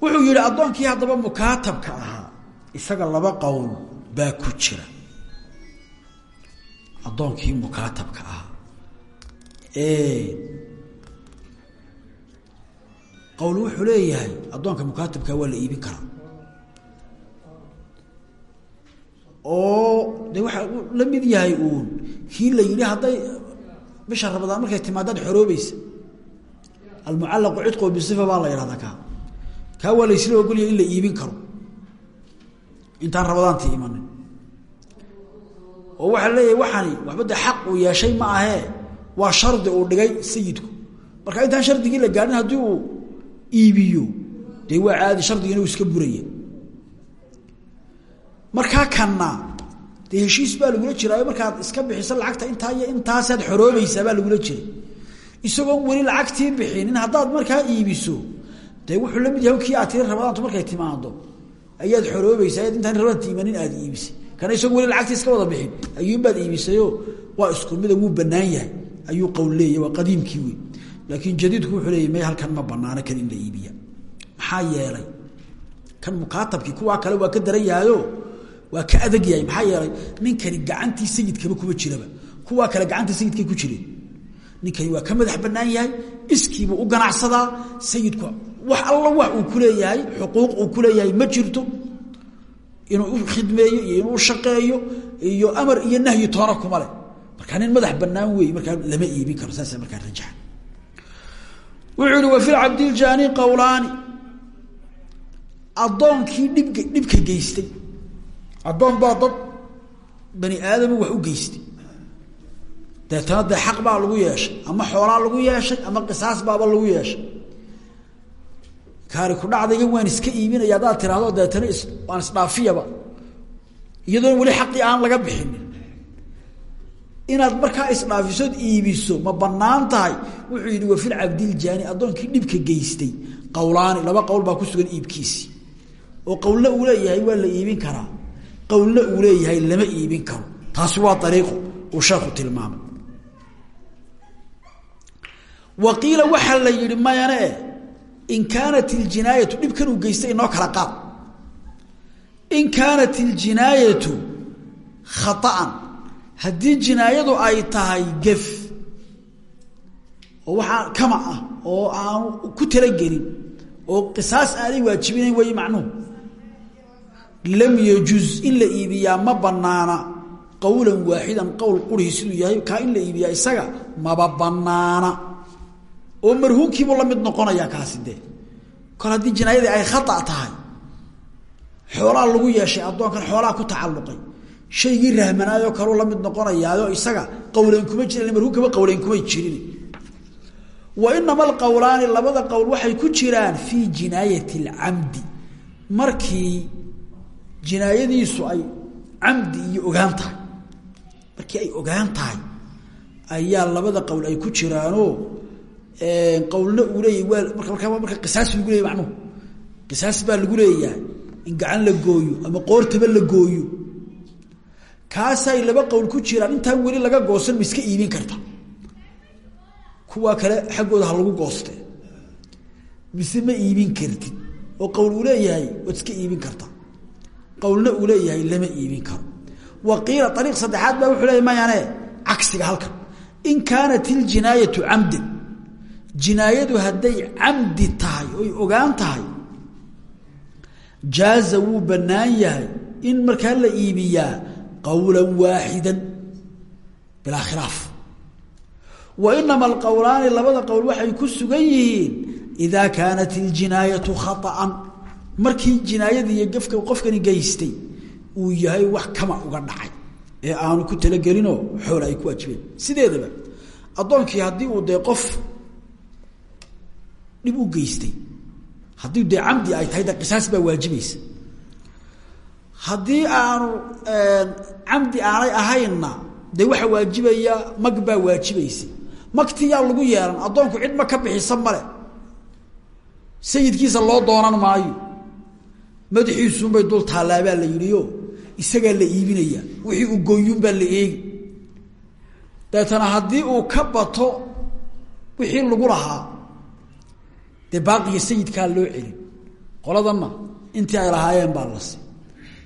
wuxuu yihi addoonkii haddaba mukaatabka ahaa isaga laba qowl baa ku jira. Addoonkii mukaatabka ahaa. Qowl wuxuu leeyahay addoonka mukaatabka waa la iibin karaa oo de waxaa la mid yahay uun. Kii la yidhi hadday bisha ramadaan markay timaadaad xoroobaysa. Almucallaqu cidqo bisifa baa la yidhahdaa kaa. Kaa waa laysla ogolyahay in la iibin karo. Intaan ramadaanti imanin oo waxaa leeyahay waxani waxba de xaq uu yeeshay ma ahee. Waa shardi uu dhigay sayidku. Marka intaan shardigii la gaadhin haddii uu iibiyo dee waa caadi shardigiina uu iska buraya markaa kanna. Dee heshiis baa lagula jiraayo markaad iska bixiso lacagta intaa iyo intaasaad xoroobaysaa baa lagula jiray. Isagoon weli lacagtii bixinin haddaad markaa iibiso dee wuxuu la mid yahay kii aad tiri ramadaantu markay timaado ayaad xoroobaysaa intaan ramadaanta imanin aad iibisay kana isagoo weli lacagtii iska wada bixin ayuunbaad iibisayo? Waa isku mida wuu banaan yahay. Ayuu qowl leeya waa qadiimkii wey laakiin jadiidku wuxuu leeyay may halkan ma banaano kan in la iibiya. Maxaa yeelay? Kan mukaatabkii kuwaa kale waa ka daran waa ka adag yahay maxaa yeelay ninkani gacantii sayidkaba kuma jiraba. Kuwaa kale gacantii sayidkay ku jireen. Ninkani waa ka madax banaan yahay iskiibuu u ganacsadaa sayidku wax alla wax uu ku leeyahay xuquuq uu ku leeyahay ma jirto. Inuu u khidmeeyo iyo inuu shaqeeyo iyo amar iyo nahyi toona kuma leh. Markaa nin madax banaan weeye markaa lama iibin karo saasa markaa rajaxa wuxuu yihi wa fi cabdiljaani qowlaani addoonkii dhibka dhibka geystay addoon baa dad bani aadama wax u geystay. Deetana dee xaq baa lagu yeeshay ama xoolaa lagu yeeshay ama qisaas baaba lagu yeeshay. Kaari ku dhacdayga waan iska iibinaya haddaad tiraahdo deetana is waan isdhaafiyaba. Iyadoon weli xaqii aan laga bixinin inaad markaa isdhaafisood iibiso ma bannaan tahay? Wuxuu yidhi wa fil cabdiljaani addoonkii dhibka geystay. Qowlaani laba qowl baa ku sugan iibkiisii. Oo qowlna uu leeyahay waa la iibin karaa qowlna uu leeyahay lama iibin karo. Taasi waa ariiqu uu sheekhu tilmaamay. Wa qiila waxaa la yihi mayane in kaanat iljinaayatu dhibkan uu geystay inoo kala qaad. In kaanat iljinaayatu khaaan haddii jinaayadu ay tahay gef oo waxaa kama ah oo aan ku talagelin oo qisaas aanay waajibinayn way macnuhu lam yajuz in la iibiyaa ma banaana qowlan waaxidan qowl qurhi siduu yahay kaa in la iibiyaa isaga maba banaana oo marhuunkiibuu la mid noqonayaa kaasi dee. kol haddii jinaayadii ay khata tahay xoolaa lagu yeeshay addoonkan xoolaa ku tacalluqay. shaygii rahmanaayoo kaleu la mid noqonayaayo isaga qowleyn kuma jiran marhuunkaba qowleyn kumay jirin. wa inama alqowlaani labada qowl waxay ku jiraan fii jinaayati alcamdi markii jinaayadiisu ay camdi iyo ogaan tahay. Markii ay ogaan tahay ayaa labada qowl ay ku jiraanoo qowlna uu leeyahy waa marka qisaas lagu leeyay macnuhu. Qisaas baa lagu leeyahay. In gacan la gooyo ama qoortaba la gooyo. Kaasay laba qowl ku jiraan intaan weli laga goosan ma iibin karta. Kuwaa kale xaggooda ha lagu gooste. Mise ma iibin kartid. Oo qowl uu leeyahay waad iska iibin karta qowlna uu leeyahay lama iibin karo. Wa qiila ariiq saddexaad baa wuxuu leeyahy mayane cagsiga halkan. In kaanat iljinaayatu camdan jinaayadu hadday camdi tahay oy ogaan tahay jaaza wuu bannaan yahay in markaa la iibiyaa qawla waaxida bilaa khilaaf. Wa inama alqowlaani labada qowl waxay ku sugan yihiin idaa kaanat iljinaayatu khaطa'an markii jinaayadii iyo qofkani geystay uu yahay wax kama uga dhacay ee aanu ku talagelinoo xoola ay ku waajibeen. Sideedaba addoonkii haddii uu dee qof dhib u geystay haddii dee camdi ay tahay de qisaas baa waajibaysa. Haddii aanu camdi aanay ahaynna dee waxa waajibaya mag baa waajibaysa. Magti yaa lagu yeelan addoonku cid ma ka bixisa male sayidkiisa loo doonan maayo madaxiisuunbay dul taalaabaa la yidhio isagaa la iibinaya wixii uu gooyuunbaa la eegi. Deetana haddii uu ka bato wixii lagu lahaa dee baaqiga sayidkaa loo celin. Qoladanna intii ay lahaayeen baa lasi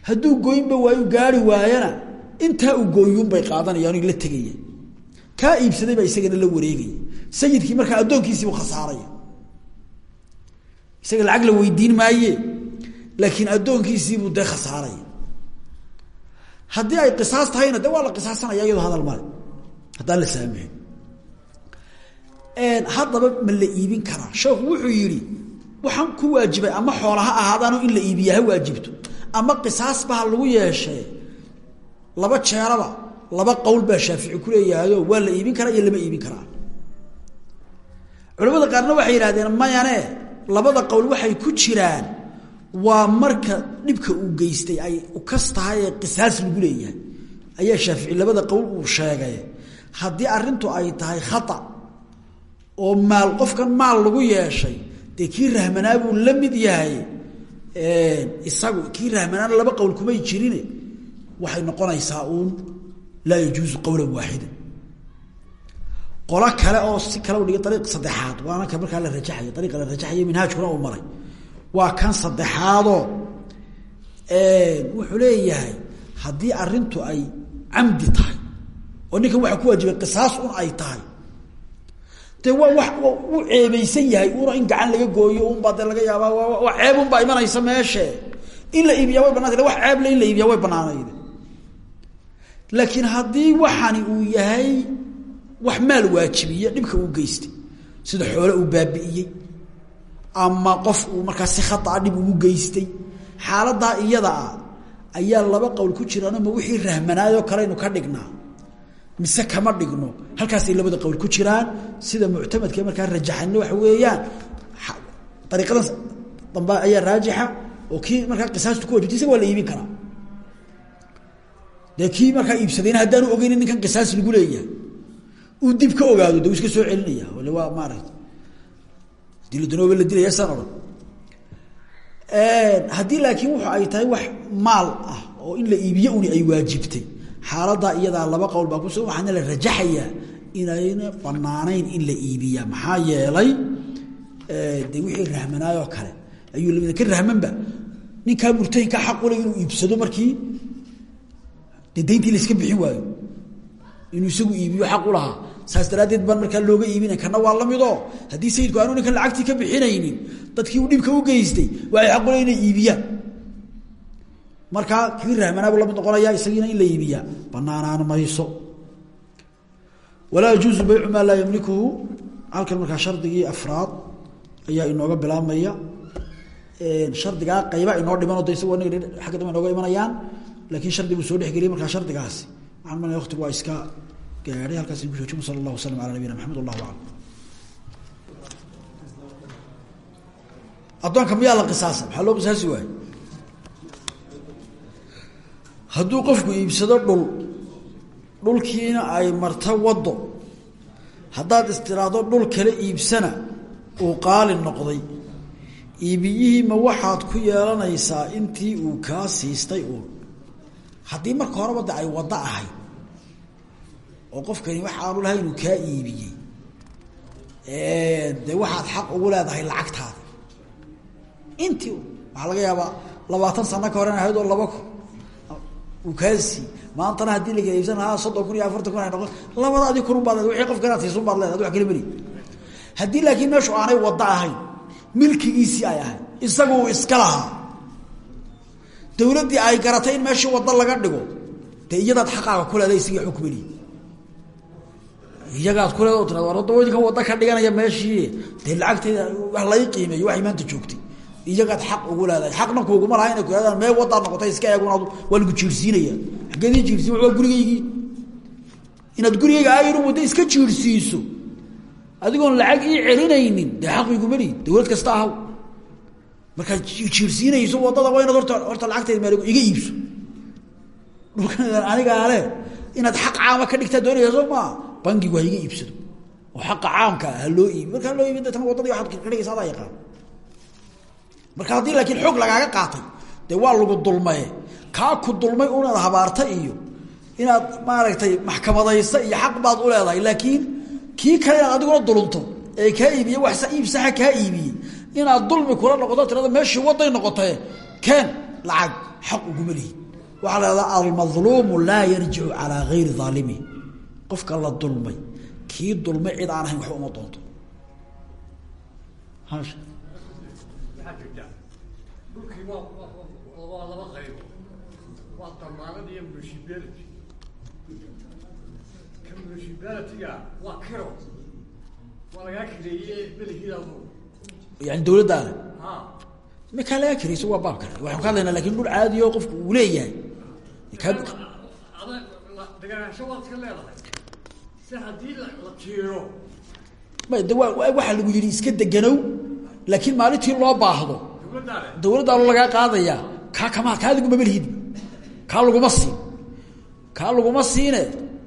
hadduu gooyinba waayu gaari waayana intaa uu gooyuunbay qaadanayaan la tegayaan kaa iibsaday baa isagana la wareegaya. Sayidkii markaa addoonkiisiibu khasaaraya. Isaga lacag la weydiin maaye laakiin addoonkiisiibuu dee khasaaraya haddii ay qisaas tahayna de waa la qisaasanaya iyadoo hadal male. Haddaan la saamixin haddaba ma la iibin karaa. Sheekhu wuxuu yidhi waxaan ku waajibay ama xoola ha in la iibiya ha waajibto. Ama qisaasba ha lagu yeeshee laba jeeraba laba qowl baa shaafici ku leeyahayo waa la iibin karaa iyo lama iibin karaa. Culamada qaarna waxay yidhahdeen mayane labada qowl waxay ku jiraan waa marka dhibka uu geystay ay ukas tahay qisaas lagu leeyahay. Ayaa shaafici labada qowl uu sheegay haddii arrintu ay tahay khata oo maal qofkan maal lagu yeeshay dee kii rahmanaa buu la mid yahay isagu kii rahmanaana laba qowl kumay jirine waxay noqonaysaa uun laa yajuusu qowlan waaxida qolo kale oo si kale u dhigay ariiq saddexaad waana ka markaa la rajaxaya ariiqa la rajaxaya minhaajkuna uu maray waa kan saddexaadoo wuxuu leeyahay haddii arintu ay camdi tahay oo ninkan waxaa ku waajibay qisaas un ay tahay de waa wax u ceebaysan yahay una in gacan laga gooyo unbaa de laga yaabaa waa ceeb unbaa imanaysa meeshe. In la iibiyaa way bananta wax ceeble in la iibiyaa way banaanayd laakiin haddii waxani uu yahay wax maal waajibiya dhibka uu geystay sida xoole uu baabi'iyey ama qof uu markaa si khataa dhib ugu geystay. Xaaladaa iyada ah ayaa laba qowl ku jiraan ma wixii rahmanaayoo kaleynu ka dhignaa. Mise kama dhigno? Halkaasay labada qowl ku jiraan. Sida muctamadka markaa rajaxana waxa weeyaan. Ariiqadan dambe ayaa raajixa. Oo kii markaa qisaastu ku wajibtay waa la iibin karaa. Dee kii markaa iibsadayna haddaanu ogeynin ninkan qisaas lagu leeyahay. Uu dib ka ogaado de soo celinaya. Ole waa haddii la danooba la dilaya saan odhan haddii laakiin wuxu ay tahay wax maal ah oo in la iibiye uni ay waajibtay xaaladaa iyadaa laba qowl baa kusugan waxaana la rajaxayaa inayna banaanayn in la iibiya maxaa yeelay de wixii rahmanaayoo kale ayuu la mid ka rahmanba ninkaa murtahinka xaqule inuu iibsado markii de dayntii la iska bixin waayo. Inuu isagu iibiyo xaq u lahaa saas daraaddeed baan markaa looga iibinay kana waa lamidoo haddii sayidku aanu ninkan lacagtii ka bixinaynin dadkii uu dhibka u geystay waxay xaqule inay iibiyaan. Markaa kii rahmanaabu la mid noqonaya isagiina in la iibiyaa. Banaanaan mayso. Walaa yajuuzu baycu maa laa yamlikuhu halkan markaa shardigii afraad ayaa inooga bilaabmaya. Shardigaa qayba inoo dhimanoo de isagoo nag agga inooga imanayaan laakiin shardi buu soo dhexgeliyay markaa shardigaasi. Waxaan malaya waqtigu waa iska gaadhay halkaas ku joojimo sala allahu waslam ala nabiyina maxamed addoonka miyaa la qisaasa maxaa loo qisaasi waayo hadduu qofku iibsado dhul dhulkiina ay marto waddo haddaad istiraahdo dhul kale iibsana uu qaali noqday. Iibiyihii ma waxaad ku yeelanaysaa intii uu kaa siistay uun. Haddii marka horeba de ay waddo ahayd oo qofkani wax aanu lahay inuu kaa iibiyey. Dee waxaad xaq ugu leedahay lacagtaada. Intii waxaa laga yaabaa labaatan sano ka horen ahayd oo laba kun. Uu kaasii maantana haddii iibsan lahaa soddon kun iyo afartan kun ay noqon. Labada adi kun baad leed wixii qofka inaad siisun baad leed ad wa kala meli laakiin meeshu aanay waddo ahayn ay ahayd isagu iska lahaa. Dawladdii ay garatay in meeshii waddo laga dhigo dee iyadaad xaqaaga ku leeday isagii iyagaad ku leed tiraad war wadooyinkan waddo ka dhiganaya meeshii. Dee lacagteeda wax lai qiimeeyo waxay maanta joogtay. Iyagaad xaq ugu leedahay. Xaqna kuuguma laha inay ku leedaan mee waddaad noqotay iska eeguna waa lagu jiirsiinaya xaggeedii jiirsiin waa gurigaygii inaad gurigayga ayru waddo iska jiirsiiso adigoon lacag ii celinaynin dee xaq iguma lihi dawlad kasta ahaw. Markaad jiirsiinayso waddada waa inaad horta horta lacagteeda meel iga iibso. Dhulkan anigaa le inaad xaq caama ka dhigtaa doonaysa soo bangigu ha iga iibsado. Oo xaqa caamka ah ha loo iibi markaa loo iibin deetana waddadii waxaad ka dhigaysa adaa yaqaan. Marka haddii laakiin xoog lagaaga qaatay dee waa lagu dulmaye kaa ku dulmay unaad habaarta iyo inaad maaragtay maxkamadaysa iyo xaq baad u leedahay laakiin kii kale inaad adiguna dulunto ee kaa iibiye wax iibsaxa kaa iibiyey inaad dulmi kula noqoto tirada meeshii waday noqotae keen lacag xaq uguma lihi. Waxaa la hahdaa almadluumu laa yarjicu calaa gayri aalimi qofka la dulmay kii dulmay cid aan ahayn waxba uma doonto. Lagaa yani dawladdaana ha. Makaa laga kirayso waa baab kale. Waxaan ka hadlaynaa laakiin dhul caadi oo qofku uu leeyahay si haddii la ma de waxaa lagu yidhi iska deganow laakiin maalintii loo baahdo dawladdaanu lagaa qaadayaa kaa kama kaa adiguma melihid kaa laguma siin kaa laguma siine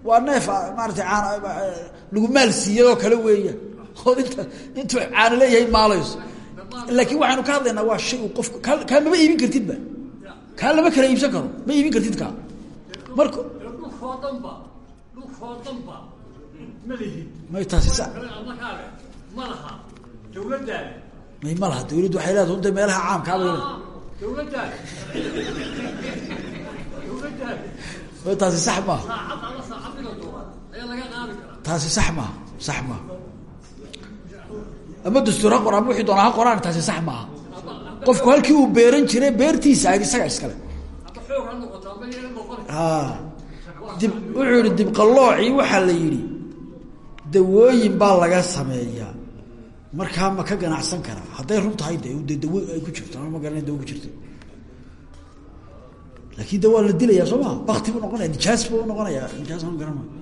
waa neef maaratay aan lagu maal siiyadoo kale weeya ood inta intuu caana leeyahay maalayso laakiin waxaynu ka hadlaynaa waa shay uu qofku kaa kaa mama iibin kartidba kaa lama kala iibsan karo ma iibin kartid kaa marka may taasi sa. Kale adakaale ma laha. Dawladdaale may ma laha. Dawladdu waxay leedahay unta meelaha caamka abay leedahay dawladdaale dawladdaale may taasi sax karaa. Taasi sax maaha sax maaha ama dastuur ha qor ama wixii doonaa ha qoraan taasi sax maaha qofku halkii uu beeran jiray beertiisa ahayd isaga iskale. Dib wuxuu yihi dibqaloocii waxaa la yidhi dawooyin baa laga sameeyaa. Markaa ma ka ganacsan karaa. Hadday run tahay de de dawo ay ku jirto. Ma garana dawo ku jirto. Laakiin de la dilayaa soo maa buu noqonaya nijaas buu noqonayaa. Nijaas ma garan maayo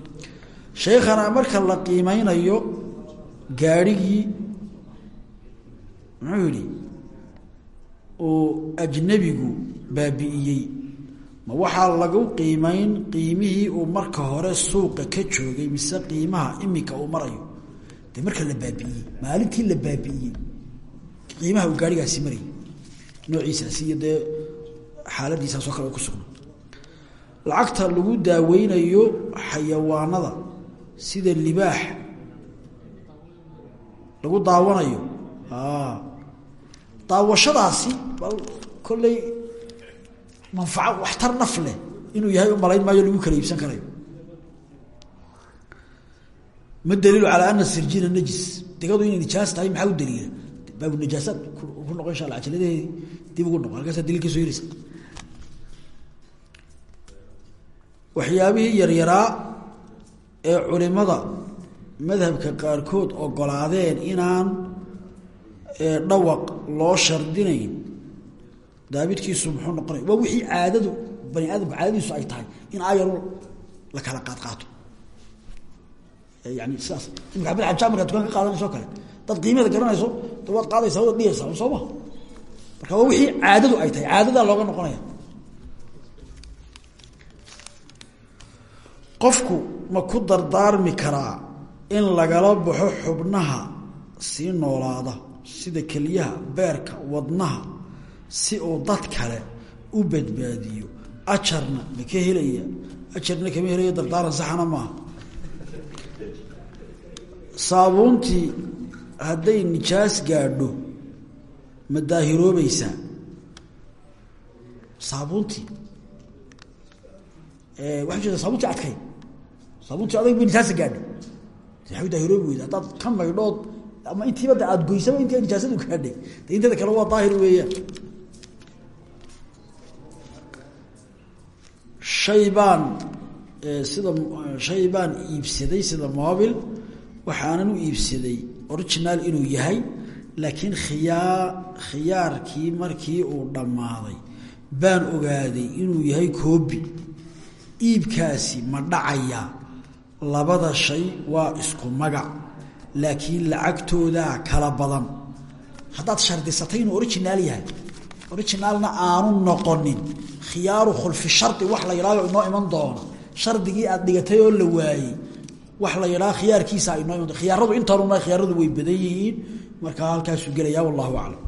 shaykhana marka la qiimeynayo gaadhigii muxuu yihi uu ajnabigu baabi'iyey ma waxaa lagu qiimeyn qiimihii uu marka hore suuqa ka joogay mise qiimaha iminka uu marayo? Dee marka la baabi'iyey maalintii la baabi'iyey qiimaha uu gaadhigaasi marayay noociisaasi iyo dee xaaladiisaasoo kale ku sugna lacagta lagu daaweynayo xayawaanada sida libaax lagu daawanayo daawashadaasi bal kolley manfaco waxtar naf leh inuu yahay u maayo lagu kala iibsan karayo. Ma daliilu calaa ana sirjina najis. Digadu inay nijaas tahay maxaa u daliila? Baabu najaasaad ku noqon insha alla dib ugu noqon. Halkaasaa daliil ka soo heleysa waxyaabihii yaryaraa ee culimada madhabka qaarkood ogolaadeen inaan dhawaq loo shardinayn daabidkiisu muxuu noqonaya waa wixii caadadu bani aadamku caadadiisu ay tahay in ayaru la kala qaad qaato yani sidaas imika abd ajaa markaa dukaan ka qaadanayso o kale. Dad qiimada garanayso da waad qaadaysaa waad dhiyaysaa soo ma. Marka waa wixii caadadu ay tahay caadadaa looga noqonaya. Qofku ma ku dardaarmi karaa in lagala baxo xubnaha sii noolaada sida keliyaha beerka wadnaha si uu dad kale u badbaadiyo. Ajarna ma ka helaya? Ajarna kama helaya dardaaran saxana maaha. Saabuuntii hadday nijaas gaadho ma daahiroobaysaa saabuuntii? Waxaa jeeda saabuuntii adkay. Saabuuntii adag ba nijaasa gaadhay saxabi daahiroobi weyda haddaad ka maydhood ama intiiba de aada goysaba intii nijaasadu gaadhay de inteeda kale waa daahir weeyaan shay baan sida shay baan iibsaday sida mobil waxaanan u iibsaday original inuu yahay laakiin khiyaa khiyaarkii markii uu dhammaaday. Baan ogaaday inuu yahay koobi. Iibkaasi ma dhacaya. Labada shay waa isku magac laakiin lacagtoodaa kala badan. Haddaad shardisatay inuu original yahay originaalna aanu noqonin. Khiyaaru khulfi shardi wax la yidhahdo inoo iman doona shardigii aad dhigatay oo la waayey wax la yidhaha khiyaarkiisa inoo iman doona khiyaaradu intanuna khiyaaradu way badan yihiin. Markaa halkaasuu gelaya wallahu aclam